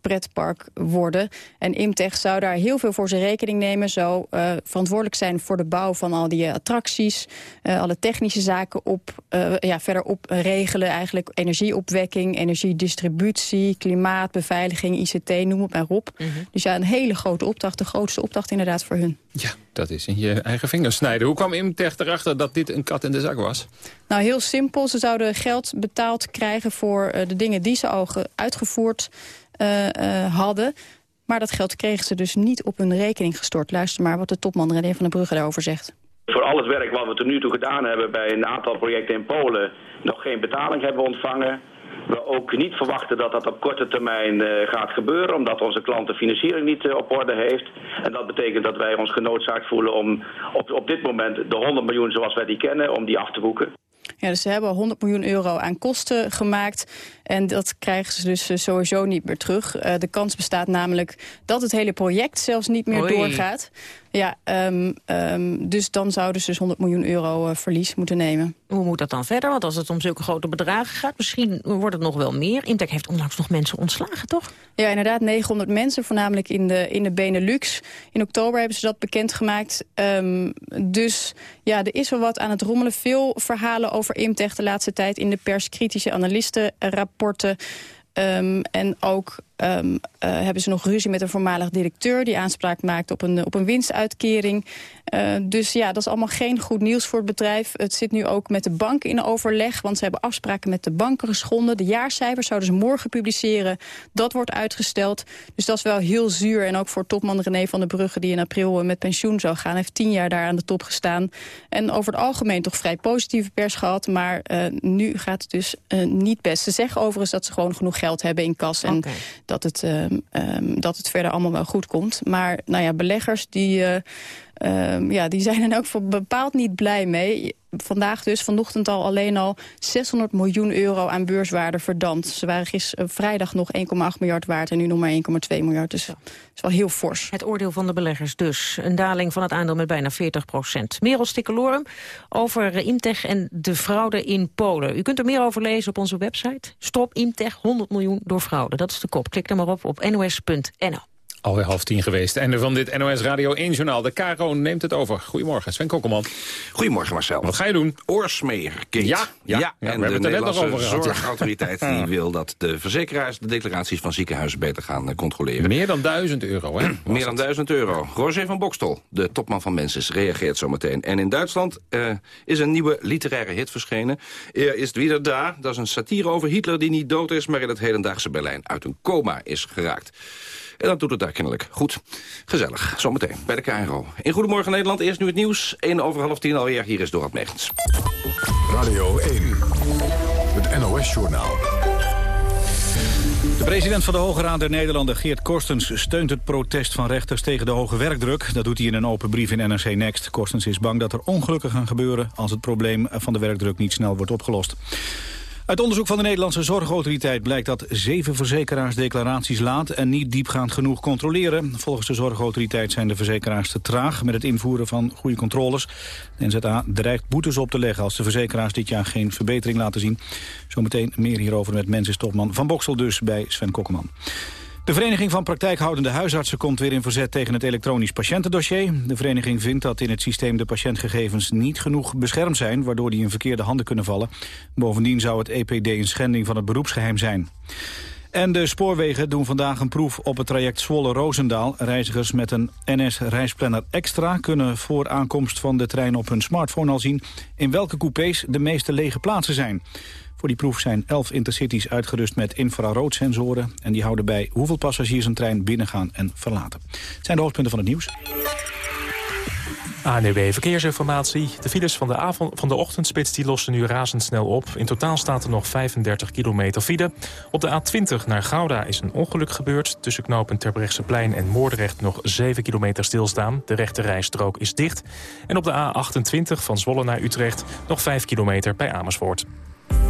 pretpark worden. En Imtech zou daar heel veel voor zijn rekening nemen. Zou verantwoordelijk zijn voor de bouw van al die attracties. alle technische zaken op, ja, verder op regelen. Eigenlijk energieopwekking, energiedistributie, klimaat, beveiliging, ICT, noem het maar op. Mm -hmm. Dus ja, een hele grote opdracht. De grootste opdracht inderdaad voor hun. Ja, dat is in je eigen vingers snijden. Hoe kwam Imtech erachter dat dit een kat in de zak was? Nou, heel simpel. Ze zouden geld betaald krijgen voor uh, de dingen die ze al uitgevoerd uh, uh, hadden. Maar dat geld kregen ze dus niet op hun rekening gestort. Luister maar wat de topman René van den Brugge daarover zegt. Voor al het werk wat we tot nu toe gedaan hebben bij een aantal projecten in Polen... nog geen betaling hebben ontvangen we ook niet verwachten dat dat op korte termijn uh, gaat gebeuren... omdat onze klant de financiering niet uh, op orde heeft. En dat betekent dat wij ons genoodzaakt voelen om op, op dit moment de 100 miljoen zoals wij die kennen... om die af te boeken. Ja, dus ze hebben 100 miljoen euro aan kosten gemaakt. En dat krijgen ze dus sowieso niet meer terug. Uh, de kans bestaat namelijk dat het hele project zelfs niet meer Oei. doorgaat. Ja, um, um, dus dan zouden ze dus 100 miljoen euro verlies moeten nemen. hoe moet dat dan verder? Want als het om zulke grote bedragen gaat, misschien wordt het nog wel meer. Imtech heeft onlangs nog mensen ontslagen, toch? Ja, inderdaad, 900 mensen, voornamelijk in de, in de Benelux. In oktober hebben ze dat bekendgemaakt. Um, dus ja, er is wel wat aan het rommelen. Veel verhalen over Imtech de laatste tijd in de pers, kritische analistenrapporten. Um, en ook um, hebben ze nog ruzie met een voormalig directeur... die aanspraak maakt op een, op een winstuitkering. Uh, dus ja, dat is allemaal geen goed nieuws voor het bedrijf. Het zit nu ook met de bank in overleg... want ze hebben afspraken met de banken geschonden. De jaarcijfers zouden ze morgen publiceren. Dat wordt uitgesteld. Dus dat is wel heel zuur. En ook voor topman René van der Brugge... die in april met pensioen zou gaan. Hij heeft tien jaar daar aan de top gestaan. En over het algemeen toch vrij positieve pers gehad. Maar nu gaat het dus niet best. Ze zeggen overigens dat ze gewoon genoeg geld hebben in kas... En dat het, um, um, dat het verder allemaal wel goed komt. Maar nou ja, beleggers die, uh, um, ja, die zijn er ook voor bepaald niet blij mee vandaag dus, vanochtend al alleen al 600 miljoen euro aan beurswaarde verdampt. Ze waren gisteren vrijdag nog 1,8 miljard waard en nu nog maar 1,2 miljard. Dus dat is wel heel fors. Het oordeel van de beleggers dus. Een daling van het aandeel met bijna 40 procent. Merel Stikkelorum over Imtech en de fraude in Polen. U kunt er meer over lezen op onze website. Stop Imtech 100 miljoen door fraude. Dat is de kop. Klik er maar op op nos.nl. Alweer half tien geweest. Einde van dit NOS Radio 1-journaal. De Caro neemt het over. Goedemorgen, Sven Kokkelman. Goedemorgen, Marcel. Wat ga je doen? Oorsmeer. Ja, ja, ja, ja en we hebben de het er net nog over gehad. zorgautoriteit die wil dat de verzekeraars de declaraties van ziekenhuizen beter gaan uh, controleren. Meer dan duizend euro, hè? Meer dan duizend euro. Roger van Bokstel, de topman van Mensis, reageert zometeen. En in Duitsland uh, is een nieuwe literaire hit verschenen. Er is wieder daar. Dat is een satire over Hitler die niet dood is, maar in het hedendaagse Berlijn uit een coma is geraakt. En dat doet het daar kennelijk goed. Gezellig. Zometeen bij de KRO. In Goedemorgen Nederland, eerst nu het nieuws. 1 over half tien alweer. Hier is Dorot Megens. Radio 1. Het NOS-journaal. De president van de Hoge Raad der Nederlanden, Geert Korstens... steunt het protest van rechters tegen de hoge werkdruk. Dat doet hij in een open brief in NRC Next. Korstens is bang dat er ongelukken gaan gebeuren... als het probleem van de werkdruk niet snel wordt opgelost. Uit onderzoek van de Nederlandse Zorgautoriteit blijkt dat zeven verzekeraars declaraties laat en niet diepgaand genoeg controleren. Volgens de Zorgautoriteit zijn de verzekeraars te traag met het invoeren van goede controles. De NZA dreigt boetes op te leggen als de verzekeraars dit jaar geen verbetering laten zien. Zometeen meer hierover met Mensis Topman van Boksel dus bij Sven Kokkeman. De Vereniging van Praktijkhoudende Huisartsen komt weer in verzet tegen het elektronisch patiëntendossier. De vereniging vindt dat in het systeem de patiëntgegevens niet genoeg beschermd zijn, waardoor die in verkeerde handen kunnen vallen. Bovendien zou het EPD een schending van het beroepsgeheim zijn. En de spoorwegen doen vandaag een proef op het traject Zwolle-Roosendaal. Reizigers met een NS-reisplanner Extra kunnen voor aankomst van de trein op hun smartphone al zien in welke coupés de meeste lege plaatsen zijn. Voor die proef zijn 11 intercities uitgerust met infraroodsensoren... en die houden bij hoeveel passagiers een trein binnengaan en verlaten. Het zijn de hoofdpunten van het nieuws. ANEB Verkeersinformatie. De files van de, avond, van de ochtendspits die lossen nu razendsnel op. In totaal staat er nog 35 kilometer file. Op de A20 naar Gouda is een ongeluk gebeurd. Tussen knooppunt Terbrechtseplein en Moordrecht nog 7 kilometer stilstaan. De rechte rijstrook is dicht. En op de A28 van Zwolle naar Utrecht nog 5 kilometer bij Amersfoort.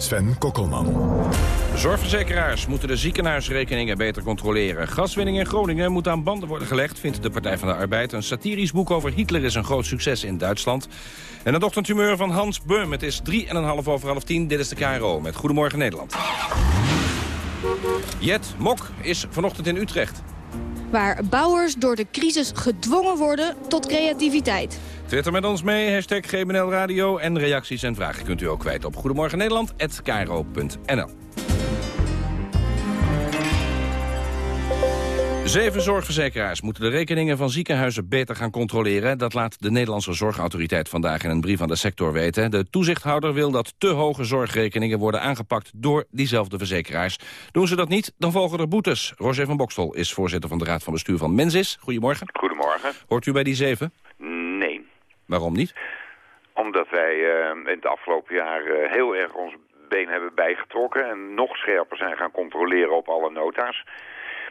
Sven Kokkelman. Zorgverzekeraars moeten de ziekenhuisrekeningen beter controleren. Gaswinning in Groningen moet aan banden worden gelegd... vindt de Partij van de Arbeid. Een satirisch boek over Hitler is een groot succes in Duitsland. En het ochtendhumeur van Hans Beum. Het is 3,5 over half 10. Dit is de KRO met Goedemorgen Nederland. Jet Mok is vanochtend in Utrecht. Waar bouwers door de crisis gedwongen worden tot creativiteit. Twitter met ons mee, hashtag GBNL Radio. En reacties en vragen kunt u ook kwijt op Goedemorgen Nederland@kro.nl. Zeven zorgverzekeraars moeten de rekeningen van ziekenhuizen beter gaan controleren. Dat laat de Nederlandse Zorgautoriteit vandaag in een brief aan de sector weten. De toezichthouder wil dat te hoge zorgrekeningen worden aangepakt door diezelfde verzekeraars. Doen ze dat niet, dan volgen er boetes. Roger van Bokstel is voorzitter van de Raad van Bestuur van Mensis. Goedemorgen. Goedemorgen. Hoort u bij die zeven? Waarom niet? Omdat wij uh, in het afgelopen jaar uh, heel erg ons been hebben bijgetrokken... en nog scherper zijn gaan controleren op alle nota's.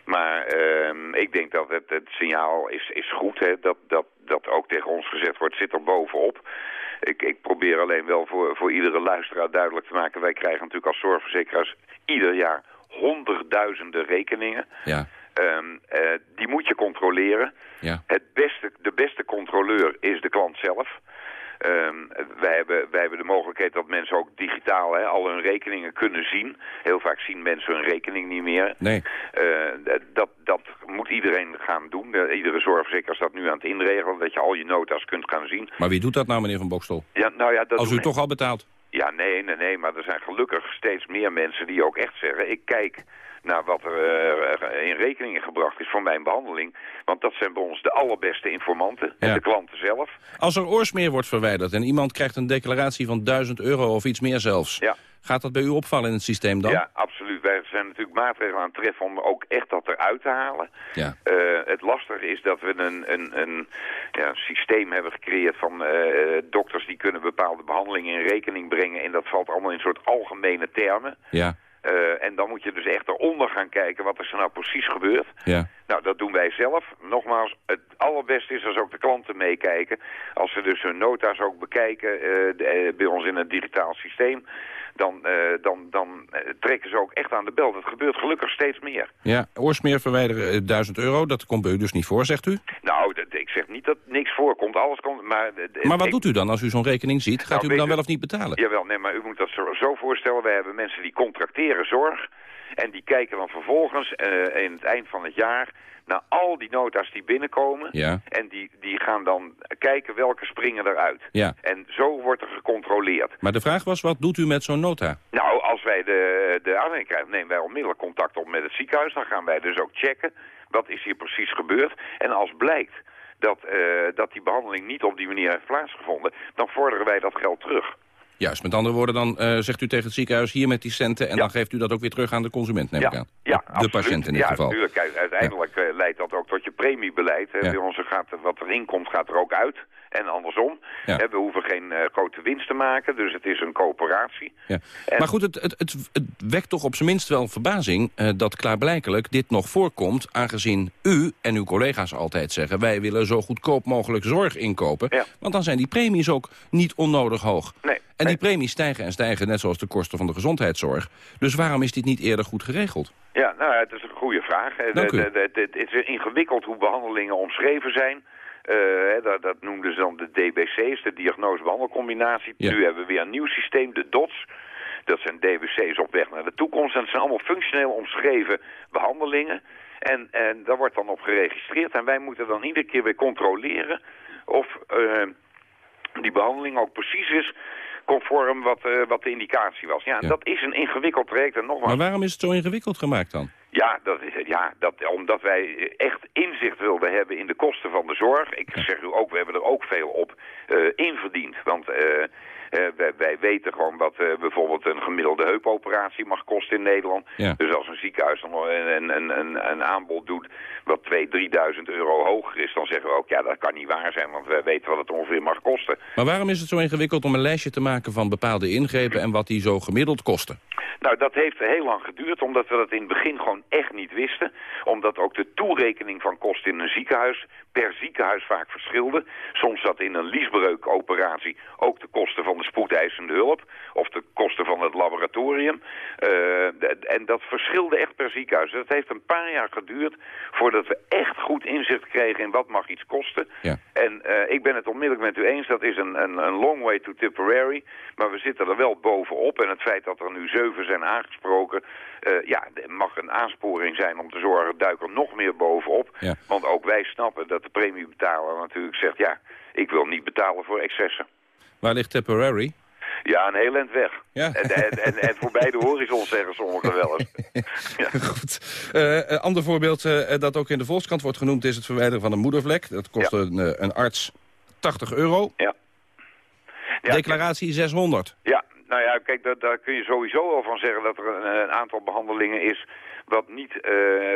Maar ehm, ik denk dat het, het signaal is, is goed, hè, dat, dat, dat ook tegen ons gezegd wordt, zit er bovenop. Ik, ik probeer alleen wel voor, voor iedere luisteraar duidelijk te maken, wij krijgen natuurlijk als zorgverzekeraars ieder jaar honderdduizenden rekeningen. Ja. Ehm, eh, die moet je controleren. Ja. Het beste, de beste controleur is de klant zelf. Ehm, wij, hebben, wij hebben de mogelijkheid dat mensen ook digitaal hè, al hun rekeningen kunnen zien. Heel vaak zien mensen hun rekening niet meer. Nee. Eh, dat, dat moet iedereen gaan doen. De- iedere zorgverzekeraar staat nu aan het inregelen dat je al je nota's kunt gaan zien. Maar wie doet dat nou, meneer Van Bokstel? Ja, nou ja, dat Als u toch al betaalt? Ja, nee, nee, nee, maar er zijn gelukkig steeds meer mensen die ook echt zeggen... ik kijk naar wat er eh, in rekeningen gebracht is voor mijn behandeling. Want dat zijn bij ons de allerbeste informanten en Ja. de klanten zelf. Als er oorsmeer wordt verwijderd en iemand krijgt een declaratie van 1000 euro of iets meer zelfs... Ja. gaat dat bij u opvallen in het systeem dan? Ja, absoluut. Wij zijn natuurlijk maatregelen aan het treffen om ook echt dat eruit te halen. Ja. Eh, het lastige is dat we een, een, een ja, systeem hebben gecreëerd van eh, dokters die kunnen bepaalde behandelingen in rekening brengen. En dat valt allemaal in soort algemene termen. Ja, Eh, en dan moet je dus echt eronder gaan kijken wat er nou precies gebeurt. ja. Nou, dat doen wij zelf. Nogmaals, het allerbeste is als ook de klanten meekijken. Als ze dus hun nota's ook bekijken eh, de- eh, bij ons in het digitaal systeem... dan, eh, dan, dan eh, trekken ze ook echt aan de bel. Dat gebeurt gelukkig steeds meer. Ja, oorsmeer verwijderen eh, 1000 euro, dat komt bij u dus niet voor, zegt u? Nou, dat, ik zeg niet dat niks voorkomt. Alles komt, maar... eh, Maar wat ik- doet u dan als u zo'n rekening ziet? Gaat Nou, u hem dan wel of niet betalen? Jawel, nee, maar u moet dat zo, zo voorstellen. Wij hebben mensen die contracteren zorg. En die kijken dan vervolgens eh, in het eind van het jaar naar al die nota's die binnenkomen. Ja. En die, die gaan dan kijken welke springen eruit. Ja. En zo wordt er gecontroleerd. Maar de vraag was, wat doet u met zo'n nota? Nou, als wij de, de aanleiding krijgen, nemen wij onmiddellijk contact op met het ziekenhuis. Dan gaan wij dus ook checken, wat is hier precies gebeurd. En als blijkt dat, eh, dat die behandeling niet op die manier heeft plaatsgevonden... dan vorderen wij dat geld terug. Juist, met andere woorden, dan eh, zegt u tegen het ziekenhuis hier met die centen... en dan geeft u dat ook weer terug aan de consument, neem ik aan. Ja, de absoluut. patiënt in dit ja, geval. natuurlijk. Kijk, uiteindelijk eh, leidt dat ook tot je premiebeleid. hè. Bij ons gaat, wat erin komt, gaat er ook uit. En andersom. Hè, we hoeven geen eh, grote winst te maken, dus het is een coöperatie. Ja. Maar goed, het, het, het, het wekt toch op zijn minst wel verbazing... dat klaarblijkelijk dit nog voorkomt... aangezien u en uw collega's altijd zeggen... wij willen zo goedkoop mogelijk zorg inkopen. Want dan zijn die premies ook niet onnodig hoog. Nee. En die premies stijgen en stijgen, net zoals de kosten van de gezondheidszorg. Dus waarom is dit niet eerder goed geregeld? Ja, nou, het is een goede vraag. Eh, Dank de- u. de- de- Het is ingewikkeld hoe behandelingen omschreven zijn. Eh, dat, dat noemden ze dan de DBC's, de diagnose-behandelcombinatie. Ja. Nu hebben we weer een nieuw systeem, de DOTS. Dat zijn DBC's op weg naar de toekomst. En het zijn allemaal functioneel omschreven behandelingen. En, en daar wordt dan op geregistreerd. En wij moeten dan iedere keer weer controleren of eh, die behandeling ook precies is conform wat, eh, wat de indicatie was. Ja, Ja. dat is een ingewikkeld traject. En nogmaals, Maar waarom is het zo ingewikkeld gemaakt dan? ja, dat is. Ja, dat, omdat wij echt inzicht wilden hebben in de kosten van de zorg. Ik zeg u ook, we hebben er ook veel op eh inverdiend. Want eh, wij, wij weten gewoon wat eh, bijvoorbeeld een gemiddelde heupoperatie mag kosten in Nederland. Ja. Dus als een ziekenhuis dan een, een, een, een, een aanbod doet wat 2.000, 3.000 euro hoger is... dan zeggen we ook, ja, dat kan niet waar zijn, want wij weten wat het ongeveer mag kosten. Maar waarom is het zo ingewikkeld om een lijstje te maken van bepaalde ingrepen... en wat die zo gemiddeld kosten? Nou, dat heeft heel lang geduurd, omdat we dat in het begin gewoon echt niet wisten. Omdat ook de toerekening van kosten in een ziekenhuis per ziekenhuis vaak verschilde. Soms zat in een liesbreukoperatie ook de kosten van de spoedeisende hulp... of de kosten van het laboratorium. Eh, en dat verschilde echt per ziekenhuis. Dat heeft een paar jaar geduurd voordat we echt goed inzicht kregen in wat mag iets kosten. Ja. En eh, ik ben het onmiddellijk met u eens, dat is een, een, een long way to Tipperary. Maar we zitten er wel bovenop. En het feit dat er nu zeven zijn aangesproken... eh, ja, mag een aansporing zijn om te zorgen, duik er nog meer bovenop. Ja. Want ook wij snappen dat de premiebetaler natuurlijk zegt... ja, ik wil niet betalen voor excessen. Waar ligt Tipperary? Ja, een heel eind weg. Ja. En, en, en, en voorbij de horizon zeggen sommigen wel eens. Goed. Eh, een ander voorbeeld eh, dat ook in de Volkskrant wordt genoemd... is het verwijderen van een moedervlek. Dat kost een, eh, een arts 80 euro. Ja. Declaratie 600. Ja, nou ja, kijk, daar, daar kun je sowieso wel van zeggen dat er een, een aantal behandelingen is wat niet uh,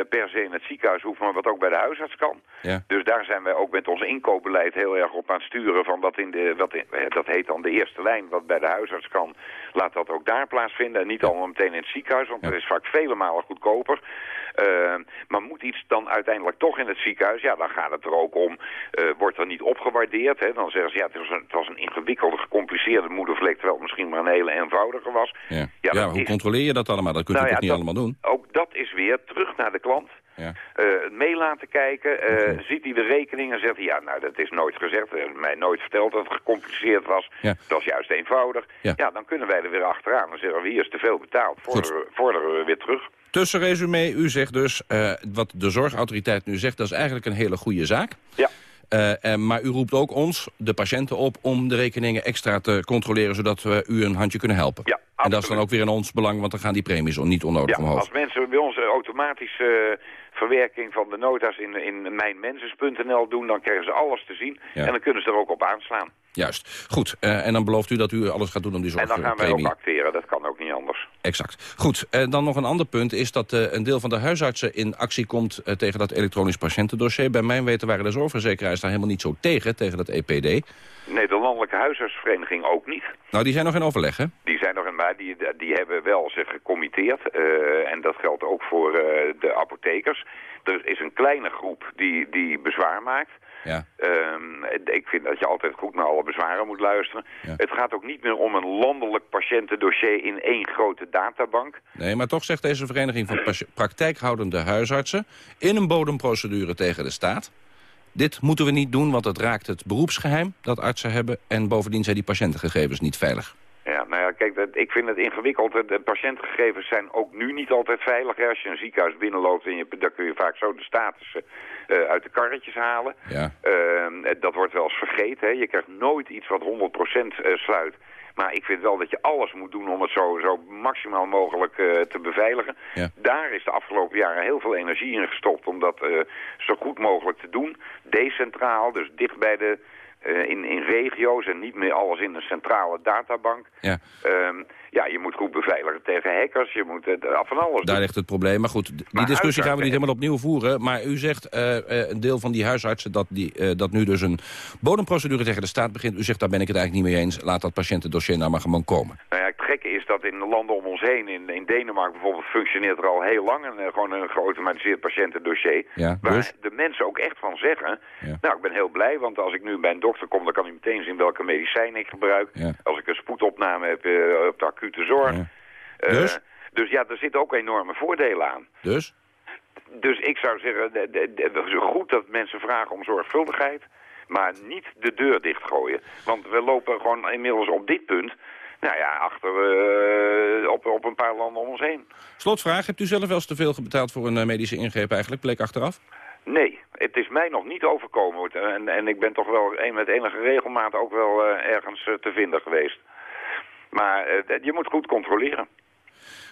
per se in het ziekenhuis hoeft, maar wat ook bij de huisarts kan. Ja. Dus daar zijn wij ook met ons inkoopbeleid heel erg op aan het sturen van wat in de, wat in, eh, dat heet dan de eerste lijn, wat bij de huisarts kan, laat dat ook daar plaatsvinden en niet allemaal meteen in het ziekenhuis, want dat is vaak vele malen goedkoper. Uh, maar moet iets dan uiteindelijk toch in het ziekenhuis, ja, dan gaat het er ook om, uh, wordt er niet opgewaardeerd. Hè? Dan zeggen ze, ja, het was, een, het was een ingewikkelde, gecompliceerde moedervlek, terwijl het misschien maar een hele eenvoudige was. Ja, ja, hoe is... controleer je dat allemaal? Dat kunt nou u ja, toch niet dat, allemaal doen? Ook dat is weer terug naar de klant. Ja. Uh, mee laten kijken, uh, ziet hij de rekening en zegt hij... ja, nou, dat is nooit gezegd, er is mij nooit verteld dat het gecompliceerd was. Ja. Dat is juist eenvoudig. Ja. Dan kunnen wij er weer achteraan. Dan zeggen we, hier is te veel betaald, vorderen, vorderen we weer terug. Tussenresume, u zegt dus, uh, wat de zorgautoriteit nu zegt... dat is eigenlijk een hele goede zaak. Ja. Uh, maar u roept ook ons, de patiënten, op om de rekeningen extra te controleren... zodat we u een handje kunnen helpen. Ja, en dat is dan ook weer in ons belang, want dan gaan die premies niet onnodig ja, omhoog. als mensen bij ons automatische verwerking van de nota's in, in mijnmensens.nl doen... dan krijgen ze alles te zien Ja. en dan kunnen ze er ook op aanslaan. Juist. Goed. Uh, en dan belooft u dat u alles gaat doen om die zorg En dan gaan wij ook acteren, dat kan ook niet anders. Exact. Goed. Uh, dan nog een ander punt is dat uh, een deel van de huisartsen in actie komt tegen dat elektronisch patiëntendossier. Bij mijn weten waren de zorgverzekeraars daar helemaal niet zo tegen, tegen dat EPD. Nee, de Landelijke Huisartsvereniging ook niet. Nou, die zijn nog in overleg, hè? Die zijn nog in, maar die, die hebben wel zich gecommitteerd. En dat geldt ook voor de apothekers. Er is een kleine groep die, die bezwaar maakt. Ja. Um, ik vind dat je altijd goed naar alle bezwaren moet luisteren. Ja. Het gaat ook niet meer om een landelijk patiëntendossier in één grote databank. Nee, maar toch zegt deze vereniging van praktijkhoudende huisartsen... in een bodemprocedure tegen de staat... Dit moeten we niet doen, want het raakt het beroepsgeheim dat artsen hebben... en bovendien zijn die patiëntengegevens niet veilig. Ja, nou ja, kijk, dat, ik vind het ingewikkeld. De patiëntengegevens zijn ook nu niet altijd veilig. Hè. Als je een ziekenhuis binnenloopt, en je, dan kun je vaak zo de statussen uh, uit de karretjes halen. Ja. Uh, dat wordt wel eens vergeten. Hè. Je krijgt nooit iets wat 100% sluit. Maar ik vind wel dat je alles moet doen om het zo, zo maximaal mogelijk uh, te beveiligen. Ja. Daar is de afgelopen jaren heel veel energie in gestopt om dat uh, zo goed mogelijk te doen. Decentraal, dus dicht bij de... Uh, in, in regio's en niet meer alles in een centrale databank. Ja. Um, ja, je moet goed beveiligen tegen hackers, je moet uh, van alles Daar ligt het probleem. Maar goed, die Maar discussie gaan we niet helemaal opnieuw voeren. Maar u zegt, uh, uh, een deel van die huisartsen dat, die, uh, dat nu dus een bodemprocedure tegen de staat begint. U zegt, daar ben ik het eigenlijk niet mee eens. Laat dat patiëntendossier nou maar gewoon komen. Nou ja, gekke is dat in de landen om ons heen, in, in Denemarken bijvoorbeeld, functioneert er al heel lang een, uh, gewoon een geautomatiseerd patiëntendossier. Ja, waar dus? de mensen ook echt van zeggen, Ja. nou ik ben heel blij, want als ik nu bij een dokter kom, dan kan hij meteen zien welke medicijnen ik gebruik. Ja. Als ik een spoedopname heb uh, op de acute zorg. Uh, Dus? dus ja, er zitten ook enorme voordelen aan. Dus? Dus ik zou zeggen, het is goed dat mensen vragen om zorgvuldigheid, maar niet de deur dichtgooien. Want we lopen gewoon inmiddels op dit punt, nou ja, achter eh, op, op een paar landen om ons heen. Slotvraag, hebt u zelf wel eens te veel betaald voor een eh, medische ingreep eigenlijk? Bleek achteraf? Nee, het is mij nog niet overkomen. En, en ik ben toch wel een, met enige regelmaat ook wel eh, ergens te vinden geweest. Maar eh, je moet goed controleren.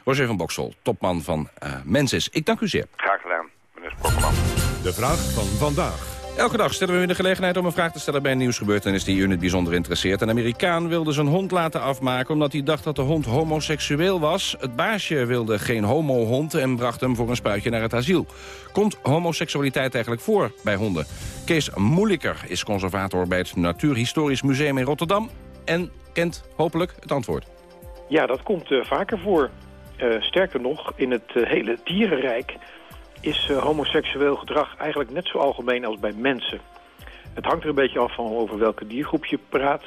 Roger van Boksel, topman van uh, Mensis. Ik dank u zeer. Graag gedaan, meneer Sprokkelman. De vraag van vandaag. Elke dag stellen we u de gelegenheid om een vraag te stellen bij een nieuwsgebeurtenis die u in het bijzonder interesseert. Een Amerikaan wilde zijn hond laten afmaken omdat hij dacht dat de hond homoseksueel was. Het baasje wilde geen homohond en bracht hem voor een spuitje naar het asiel. Komt homoseksualiteit eigenlijk voor bij honden? Kees Moeliker is conservator bij het Natuurhistorisch Museum in Rotterdam en kent hopelijk het antwoord. Ja, dat komt uh, vaker voor. Uh, sterker nog, in het uh, hele dierenrijk is uh, homoseksueel gedrag eigenlijk net zo algemeen als bij mensen. Het hangt er een beetje af van over welke diergroep je praat.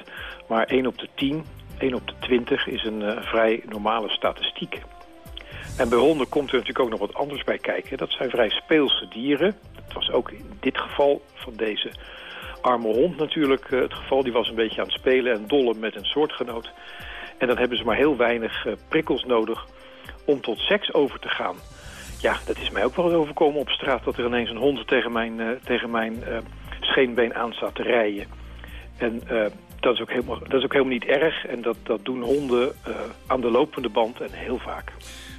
Maar 1 op de 10, 1 op de 20 is een uh, vrij normale statistiek. En bij honden komt er natuurlijk ook nog wat anders bij kijken. Dat zijn vrij speelse dieren. Dat was ook in dit geval van deze arme hond natuurlijk uh, het geval. Die was een beetje aan het spelen en dollen met een soortgenoot. En dan hebben ze maar heel weinig prikkels nodig om tot seks over te gaan. Ja, dat is mij ook wel overkomen op straat... dat er ineens een hond tegen mijn, uh, tegen mijn uh, scheenbeen aan staat te rijden. En uh, dat, is ook helemaal, dat is ook helemaal niet erg. En dat, dat doen honden aan de lopende band en heel vaak.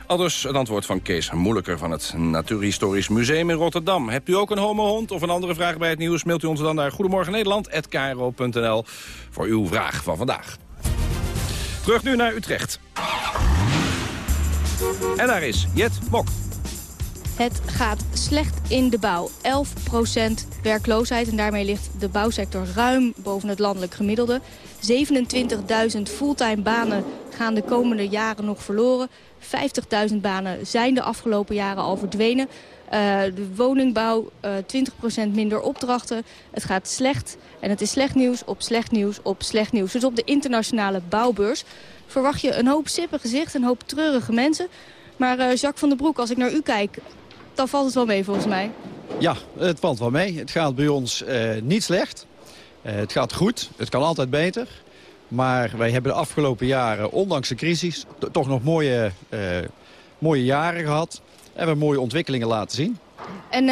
Aldus het antwoord van Kees Moeilijker van het Natuurhistorisch Museum in Rotterdam. Hebt u ook een homohond of een andere vraag bij het nieuws... mailt u ons dan naar Goedemorgen Nederland voor uw vraag van vandaag. Terug nu naar Utrecht. En daar is Jet Mok. Het gaat slecht in de bouw. 11% werkloosheid en daarmee ligt de bouwsector ruim boven het landelijk gemiddelde. 27.000 fulltime banen gaan de komende jaren nog verloren. 50.000 banen zijn de afgelopen jaren al verdwenen. Uh, de woningbouw, uh, 20% minder opdrachten. Het gaat slecht en het is slecht nieuws op slecht nieuws op slecht nieuws. Dus op de internationale bouwbeurs verwacht je een hoop sippe gezicht, een hoop treurige mensen. Maar uh, Jacques van den Broek, als ik naar u kijk, dan valt het wel mee volgens mij. Ja, het valt wel mee. Het gaat bij ons uh, niet slecht. Uh, het gaat goed. Het kan altijd beter. Maar wij hebben de afgelopen jaren, ondanks de crisis... toch nog mooie, uh, mooie jaren gehad. En we mooie ontwikkelingen laten zien. En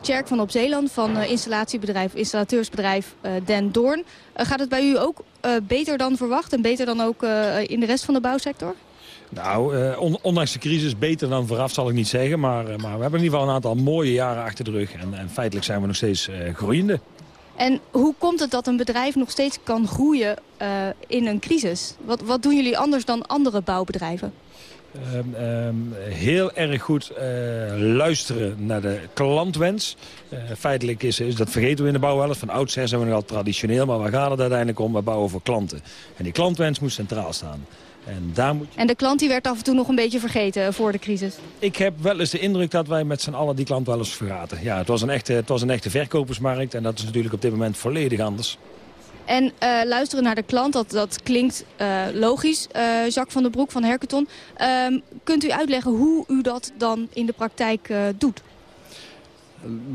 Tjerk van op Zeeland van installatiebedrijf, installateursbedrijf Den Doorn. gaat het bij u ook beter dan verwacht en beter dan ook in de rest van de bouwsector? Nou, on ondanks de crisis beter dan vooraf zal ik niet zeggen. Maar, uh, maar we hebben in ieder geval een aantal mooie jaren achter de rug. En, en feitelijk zijn we nog steeds uh, groeiende. En hoe komt het dat een bedrijf nog steeds kan groeien in een crisis? Wat, wat doen jullie anders dan andere bouwbedrijven? Um, um, heel erg goed luisteren naar de klantwens. feitelijk is, is, dat vergeten we in de bouw wel eens. Van oudsher zijn we nog al traditioneel, maar waar gaat het uiteindelijk om? We bouwen voor klanten. En die klantwens moet centraal staan. En, daar moet je... en de klant die werd af en toe nog een beetje vergeten voor de crisis? Ik heb wel eens de indruk dat wij met z'n allen die klant wel eens vergaten. Ja, het was, een echte, het was een echte verkopersmarkt en dat is natuurlijk op dit moment volledig anders. En uh, luisteren naar de klant, dat, dat klinkt uh, logisch. Uh, Jacques van der Broek van Herketon. Ehm, kunt u uitleggen hoe u dat dan in de praktijk doet?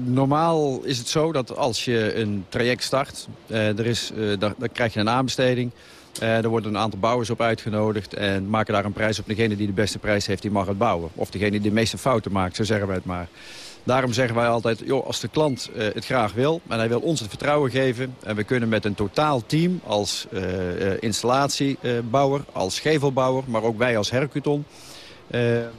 Normaal is het zo dat als je een traject start, er is, dan krijg je een aanbesteding. Uh, er worden een aantal bouwers op uitgenodigd en maken daar een prijs op. Degene die de beste prijs heeft, die mag het bouwen. Of degene die de meeste fouten maakt, zo zeggen wij het maar. Daarom zeggen wij altijd, joh, als de klant uh, het graag wil... en hij wil ons het vertrouwen geven... en we kunnen met een totaal team als uh, installatiebouwer, als gevelbouwer... maar ook wij als Hercuton...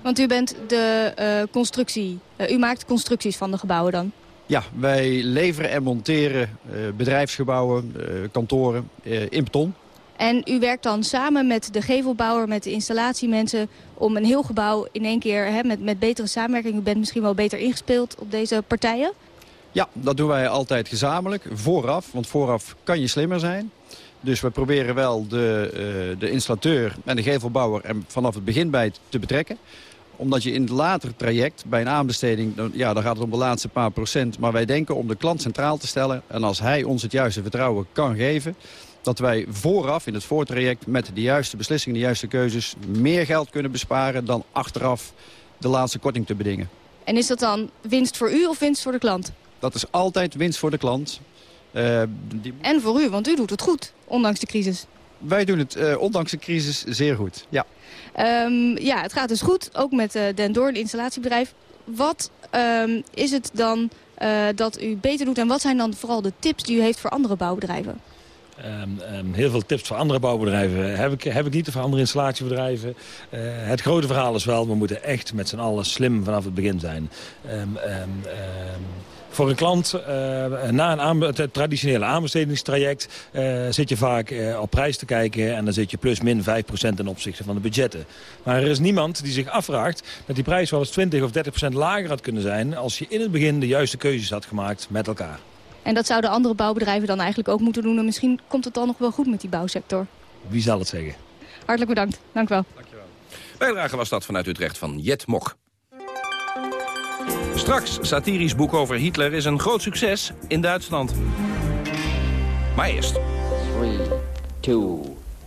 Want u bent de constructie, u maakt constructies van de gebouwen dan? Ja, wij leveren en monteren bedrijfsgebouwen, kantoren in beton. En u werkt dan samen met de gevelbouwer, met de installatiemensen... om een heel gebouw in één keer hè, met, met betere samenwerking... u bent misschien wel beter ingespeeld op deze partijen? Ja, dat doen wij altijd gezamenlijk, vooraf. Want vooraf kan je slimmer zijn. Dus we proberen wel de, uh, de installateur en de gevelbouwer... er vanaf het begin bij te betrekken omdat je in het later traject, bij een aanbesteding... ja, dan gaat het om de laatste paar procent. Maar wij denken om de klant centraal te stellen. En als hij ons het juiste vertrouwen kan geven dat wij vooraf in het voortraject met de juiste beslissingen, de juiste keuzes... meer geld kunnen besparen dan achteraf de laatste korting te bedingen. En is dat dan winst voor u of winst voor de klant? Dat is altijd winst voor de klant. Uh, die... En voor u, want u doet het goed, ondanks de crisis. Wij doen het uh, ondanks de crisis zeer goed, ja. Um, ja, het gaat dus goed, ook met uh, Den Door, het installatiebedrijf. Wat um, is het dan dat u beter doet en wat zijn dan vooral de tips die u heeft voor andere bouwbedrijven? Um, um, heel veel tips voor andere bouwbedrijven heb ik, heb ik niet, voor andere installatiebedrijven. Uh, het grote verhaal is wel, we moeten echt met z'n allen slim vanaf het begin zijn. Um, voor een klant, uh, na een traditionele aanbestedingstraject... Uh, zit je vaak op prijs te kijken en dan zit je plus min 5% ten opzichte van de budgetten. Maar er is niemand die zich afvraagt dat die prijs wel eens 20 of 30% lager had kunnen zijn... als je in het begin de juiste keuzes had gemaakt met elkaar. En dat zouden andere bouwbedrijven dan eigenlijk ook moeten doen. En misschien komt het dan nog wel goed met die bouwsector. Wie zal het zeggen? Hartelijk bedankt. Dank u wel. Dankjewel. Bijdrage was dat vanuit Utrecht van Jet Mok. Straks, satirisch boek over Hitler is een groot succes in Duitsland. Maar eerst. 3, 2,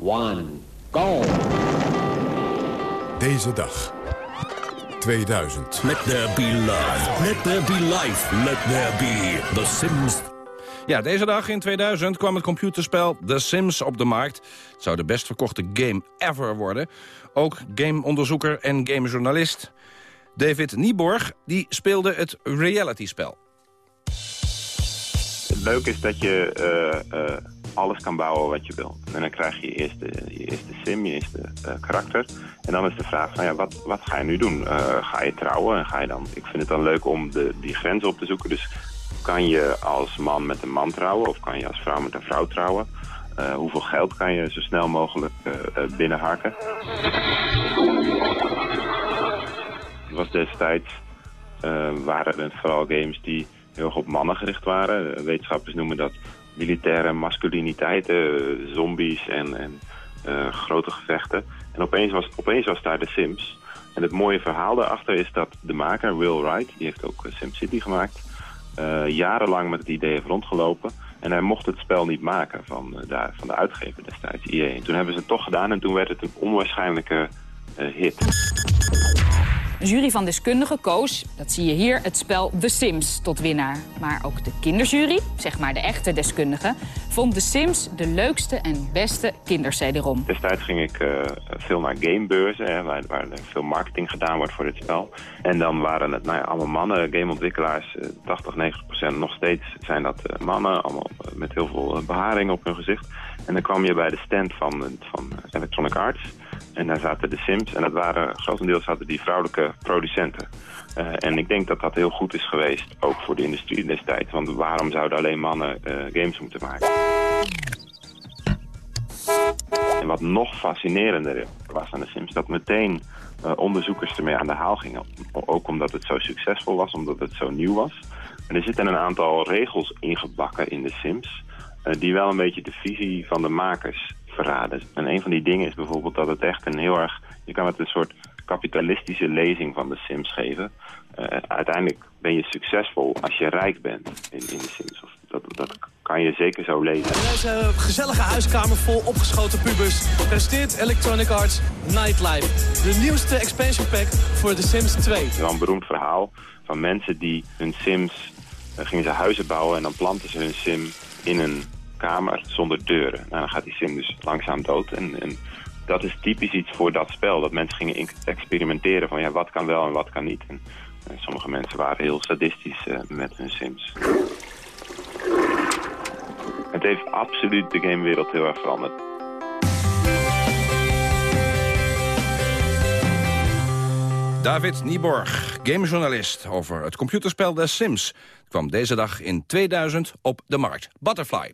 1, go! Deze dag. 2000. Let there be love. Let there be life. Let there be The Sims. Ja, deze dag in 2000 kwam het computerspel The Sims op de markt. Het zou de best verkochte game ever worden. Ook gameonderzoeker en gamejournalist David Nieborg die speelde het realityspel. Het leuke is dat je uh, uh, alles kan bouwen wat je wil. En dan krijg je je eerste sim, je eerste uh, karakter. En dan is de vraag van ja, wat, wat ga je nu doen? ga je trouwen? En ga je dan, ik vind het dan leuk om de, die grens op te zoeken. Dus kan je als man met een man trouwen of kan je als vrouw met een vrouw trouwen? Eh, hoeveel geld kan je zo snel mogelijk binnenharken? Het was destijds, waren het vooral games die heel erg op mannen gericht waren. wetenschappers noemen dat militaire masculiniteiten, zombies en, en grote gevechten. En opeens was, opeens was daar de Sims. En het mooie verhaal daarachter is dat de maker, Will Wright, die heeft ook SimCity gemaakt, jarenlang met het idee heeft rondgelopen en hij mocht het spel niet maken van, de, van de uitgever destijds, EA. En toen hebben ze het toch gedaan en toen werd het een onwaarschijnlijke hit. Een jury van deskundigen koos, dat zie je hier, het spel The Sims tot winnaar. Maar ook de kinderjury, zeg maar de echte deskundigen, vond The Sims de leukste en beste kindercd-rom. Destijds ging ik uh, veel naar gamebeurzen, hè, waar, waar veel marketing gedaan wordt voor dit spel. En dan waren het nou allemaal mannen, gameontwikkelaars, 80, 90 procent. Nog steeds zijn dat uh, mannen, allemaal met heel veel beharing op hun gezicht. En dan kwam je bij de stand van, van Electronic Arts... En daar zaten de Sims en dat waren, grotendeels zaten die vrouwelijke producenten. Uh, en ik denk dat dat heel goed is geweest, ook voor de industrie destijds. Want waarom zouden alleen mannen uh, games moeten maken? En wat nog fascinerender was aan de Sims, dat meteen uh, onderzoekers ermee aan de haal gingen. Ook omdat het zo succesvol was, omdat het zo nieuw was. En er zitten een aantal regels ingebakken in de Sims... die wel een beetje de visie van de makers verraden. En een van die dingen is bijvoorbeeld dat het echt een heel erg... Je kan het een soort kapitalistische lezing van de Sims geven. Uh, uiteindelijk ben je succesvol als je rijk bent in, in de Sims. Of dat, dat kan je zeker zo lezen. Deze gezellige huiskamer vol opgeschoten pubers presenteert Electronic Arts Nightlife. De nieuwste expansion pack voor de Sims 2. Het is wel een beroemd verhaal van mensen die hun Sims... Uh, gingen ze huizen bouwen en dan planten ze hun Sim in een kamer zonder deuren. Nou, dan gaat die sim dus langzaam dood. En, en dat is typisch iets voor dat spel. Dat mensen gingen experimenteren van ja, wat kan wel en wat kan niet. En, en sommige mensen waren heel sadistisch uh, met hun sims. Het heeft absoluut de gamewereld heel erg veranderd. David Nieborg, gamejournalist over het computerspel The Sims... kwam deze dag in 2000 op de markt. Butterfly.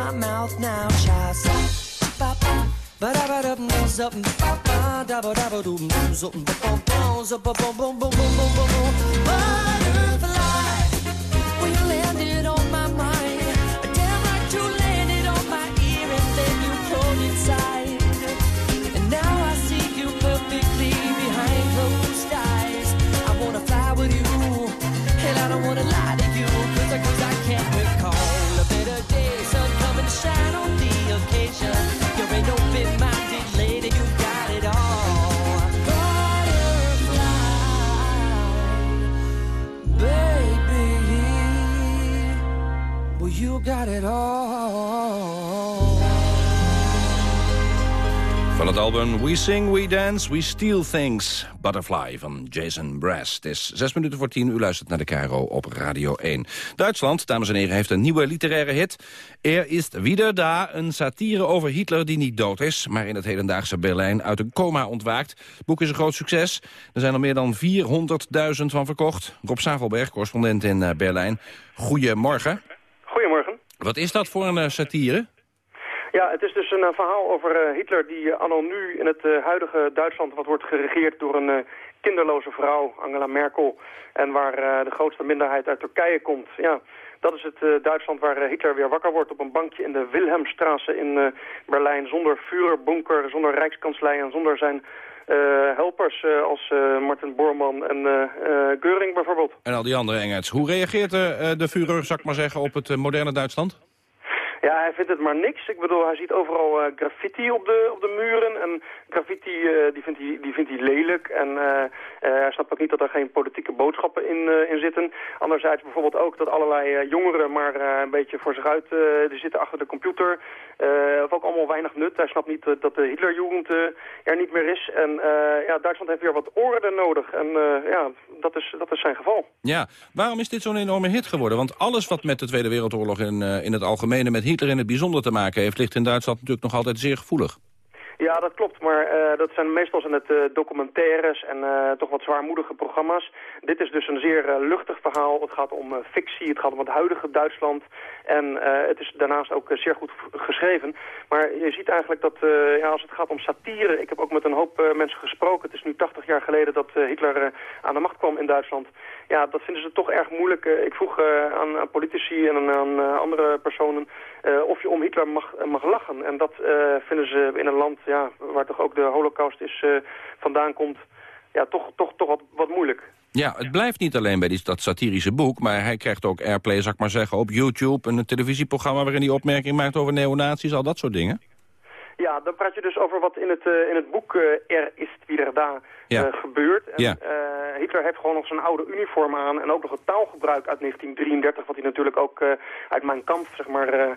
my mouth now, child. Ba ba da ba da zup ba da ba da ba ba bum bum bum. Butterfly, got it all. Van het album We Sing, We Dance, We Steal Things. Butterfly van Jason Brass. Het is zes minuten voor tien. U luistert naar de Cairo op Radio 1. Duitsland, dames en heren, heeft een nieuwe literaire hit. Er is wieder da, een satire over Hitler die niet dood is... maar in het hedendaagse Berlijn uit een coma ontwaakt. Het boek is een groot succes. Er zijn al meer dan 400.000 van verkocht. Rob Savelberg, correspondent in eh, Berlijn. Goedemorgen. Wat is dat voor een uh, satire? Ja, het is dus een uh, verhaal over uh, Hitler die anno nu in het huidige Duitsland wat wordt geregeerd door een kinderloze vrouw, Angela Merkel. En waar de grootste minderheid uit Turkije komt. Ja, dat is het Duitsland waar Hitler weer wakker wordt op een bankje in de Wilhelmstraße in Berlijn. Zonder Führerbunker, zonder Rijkskanslei en zonder zijn helpers als Martin Bormann en Geuring bijvoorbeeld. En al die andere eenheids. Hoe reageert de Führer, zou ik maar zeggen, op het moderne Duitsland? Ja, hij vindt het maar niks. Ik bedoel, hij ziet overal uh, graffiti op de, op de muren. En graffiti, uh, die, vindt hij, die vindt hij lelijk. En uh, hij snapt ook niet dat er geen politieke boodschappen in, in zitten. Anderzijds bijvoorbeeld ook dat allerlei jongeren maar een beetje voor zich uit die zitten achter de computer. of ook allemaal weinig nut. Hij snapt niet dat de Hitlerjugend er niet meer is. En ja, Duitsland heeft weer wat orde nodig. En ja, dat is, dat is zijn geval. Ja, waarom is dit zo'n enorme hit geworden? Want alles wat met de Tweede Wereldoorlog in, in het algemene met Hitler in het bijzonder te maken heeft... ligt in Duitsland natuurlijk nog altijd zeer gevoelig. Ja, dat klopt, maar uh, dat zijn meestal zijn het uh, documentaires en uh, toch wat zwaarmoedige programma's. Dit is dus een zeer luchtig verhaal. Het gaat om fictie, het gaat om het huidige Duitsland. En het is daarnaast ook zeer goed geschreven. Maar je ziet eigenlijk dat ja, als het gaat om satire... Ik heb ook met een hoop mensen gesproken. Het is nu 80 jaar geleden dat Hitler aan de macht kwam in Duitsland. Ja, dat vinden ze toch erg moeilijk. ik vroeg aan, aan, politici en aan andere personen... of je om Hitler mag, mag lachen. En dat vinden ze in een land ja, waar toch ook de holocaust is, vandaan komt, ja, toch, toch, toch wat, wat moeilijk. Ja, het blijft niet alleen bij die, dat satirische boek... maar hij krijgt ook airplay, zal ik maar zeggen, op YouTube... een televisieprogramma waarin hij opmerking maakt over neonazies, al dat soort dingen. Ja, dan praat je dus over wat in het, uh, in het boek uh, Er is wieder da ja. uh, gebeurt. En, ja. Hitler heeft gewoon nog zijn oude uniform aan en ook nog het taalgebruik uit 1933... wat hij natuurlijk ook uit mijn kamp zeg maar,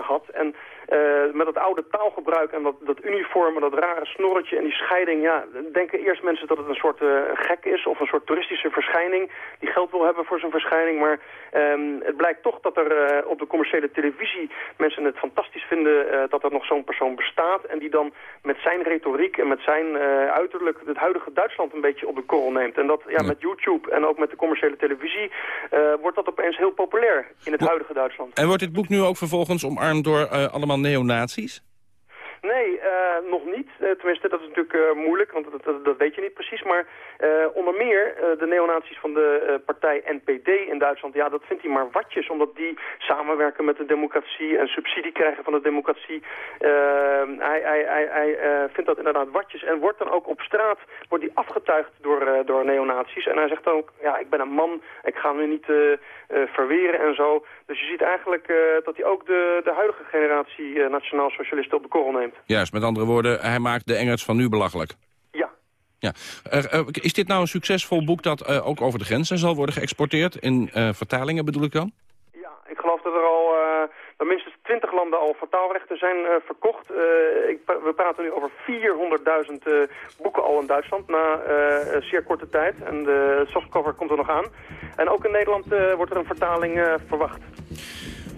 had. En uh, met dat oude taalgebruik en dat, dat uniform en dat rare snorretje en die scheiding... ja, denken eerst mensen dat het een soort uh, gek is of een soort toeristische verschijning... die geld wil hebben voor zijn verschijning. Maar um, het blijkt toch dat er uh, op de commerciële televisie mensen het fantastisch vinden... dat er nog zo'n persoon bestaat en die dan met zijn retoriek en met zijn uiterlijk... het huidige Duitsland een beetje op de korrel neemt. En dat ja, met YouTube en ook met de commerciële televisie wordt dat opeens heel populair in het huidige Duitsland. En wordt dit boek nu ook vervolgens omarmd door allemaal neonazies? Nee, uh, nog niet. Uh, tenminste, dat is natuurlijk uh, moeilijk, want dat, dat, weet je niet precies. Maar onder meer de neonazies van de partij NPD in Duitsland... ja, dat vindt hij maar watjes, omdat die samenwerken met de democratie... en subsidie krijgen van de democratie. hij hij, hij, hij vindt dat inderdaad watjes en wordt dan ook op straat wordt hij afgetuigd door, door neonazies. En hij zegt ook, ja, ik ben een man, ik ga nu niet verweren en zo. Dus je ziet eigenlijk dat hij ook de, de huidige generatie nationaal socialisten op de korrel neemt. Juist, met andere woorden, hij maakt de Engels van nu belachelijk. Ja. is dit nou een succesvol boek dat uh, ook over de grenzen zal worden geëxporteerd? In uh, vertalingen bedoel ik dan? Ja, ik geloof dat er al minstens twintig landen al vertaalrechten zijn verkocht. Ik, we praten nu over 400.000 boeken al in Duitsland na zeer korte tijd. En de softcover komt er nog aan. En ook in Nederland wordt er een vertaling verwacht.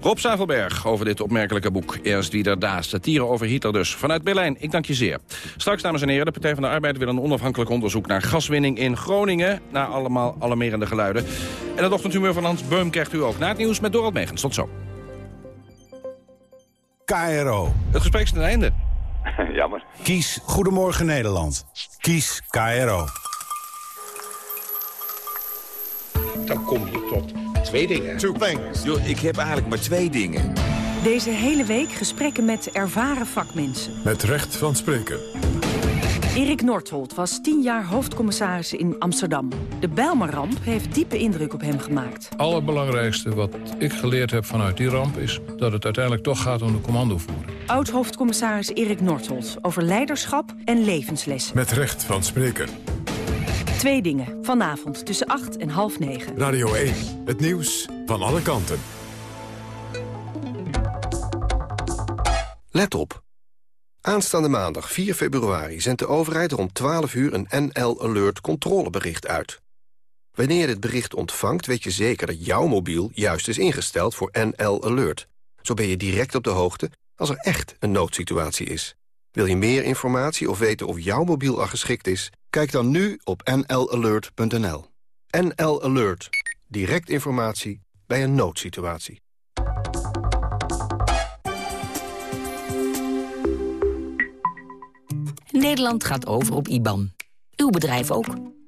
Rob Zavelberg over dit opmerkelijke boek. Eerst wieder da, satire over Hitler dus. Vanuit Berlijn, ik dank je zeer. Straks, dames en heren, de Partij van de Arbeid wil een onafhankelijk onderzoek... naar gaswinning in Groningen, na allemaal alarmerende geluiden. En het ochtendhumeur van Hans Beum krijgt u ook. Na het nieuws met Dorald Megens. Tot zo. KRO. Het gesprek is ten einde. Jammer. Kies Goedemorgen Nederland. Kies KRO. Dan kom je tot twee dingen. Two things. Yo, ik heb eigenlijk maar twee dingen. Deze hele week gesprekken met ervaren vakmensen. Met recht van spreken. Erik Northolt was tien jaar hoofdcommissaris in Amsterdam. De Bijlmerramp heeft diepe indruk op hem gemaakt. Het allerbelangrijkste wat ik geleerd heb vanuit die ramp... is dat het uiteindelijk toch gaat om de commandovoering. Oud-hoofdcommissaris Erik Northolt over leiderschap en levenslessen. Met recht van spreken. Twee dingen. Vanavond tussen 8 en half negen. Radio 1. Het nieuws van alle kanten. Let op. Aanstaande maandag 4 februari zendt de overheid rond 12 uur een NL Alert controlebericht uit. Wanneer je dit bericht ontvangt weet je zeker dat jouw mobiel juist is ingesteld voor NL Alert. Zo ben je direct op de hoogte als er echt een noodsituatie is. Wil je meer informatie of weten of jouw mobiel al geschikt is? Kijk dan nu op nlalert.nl. NL Alert. Direct informatie bij een noodsituatie. Nederland gaat over op IBAN. Uw bedrijf ook.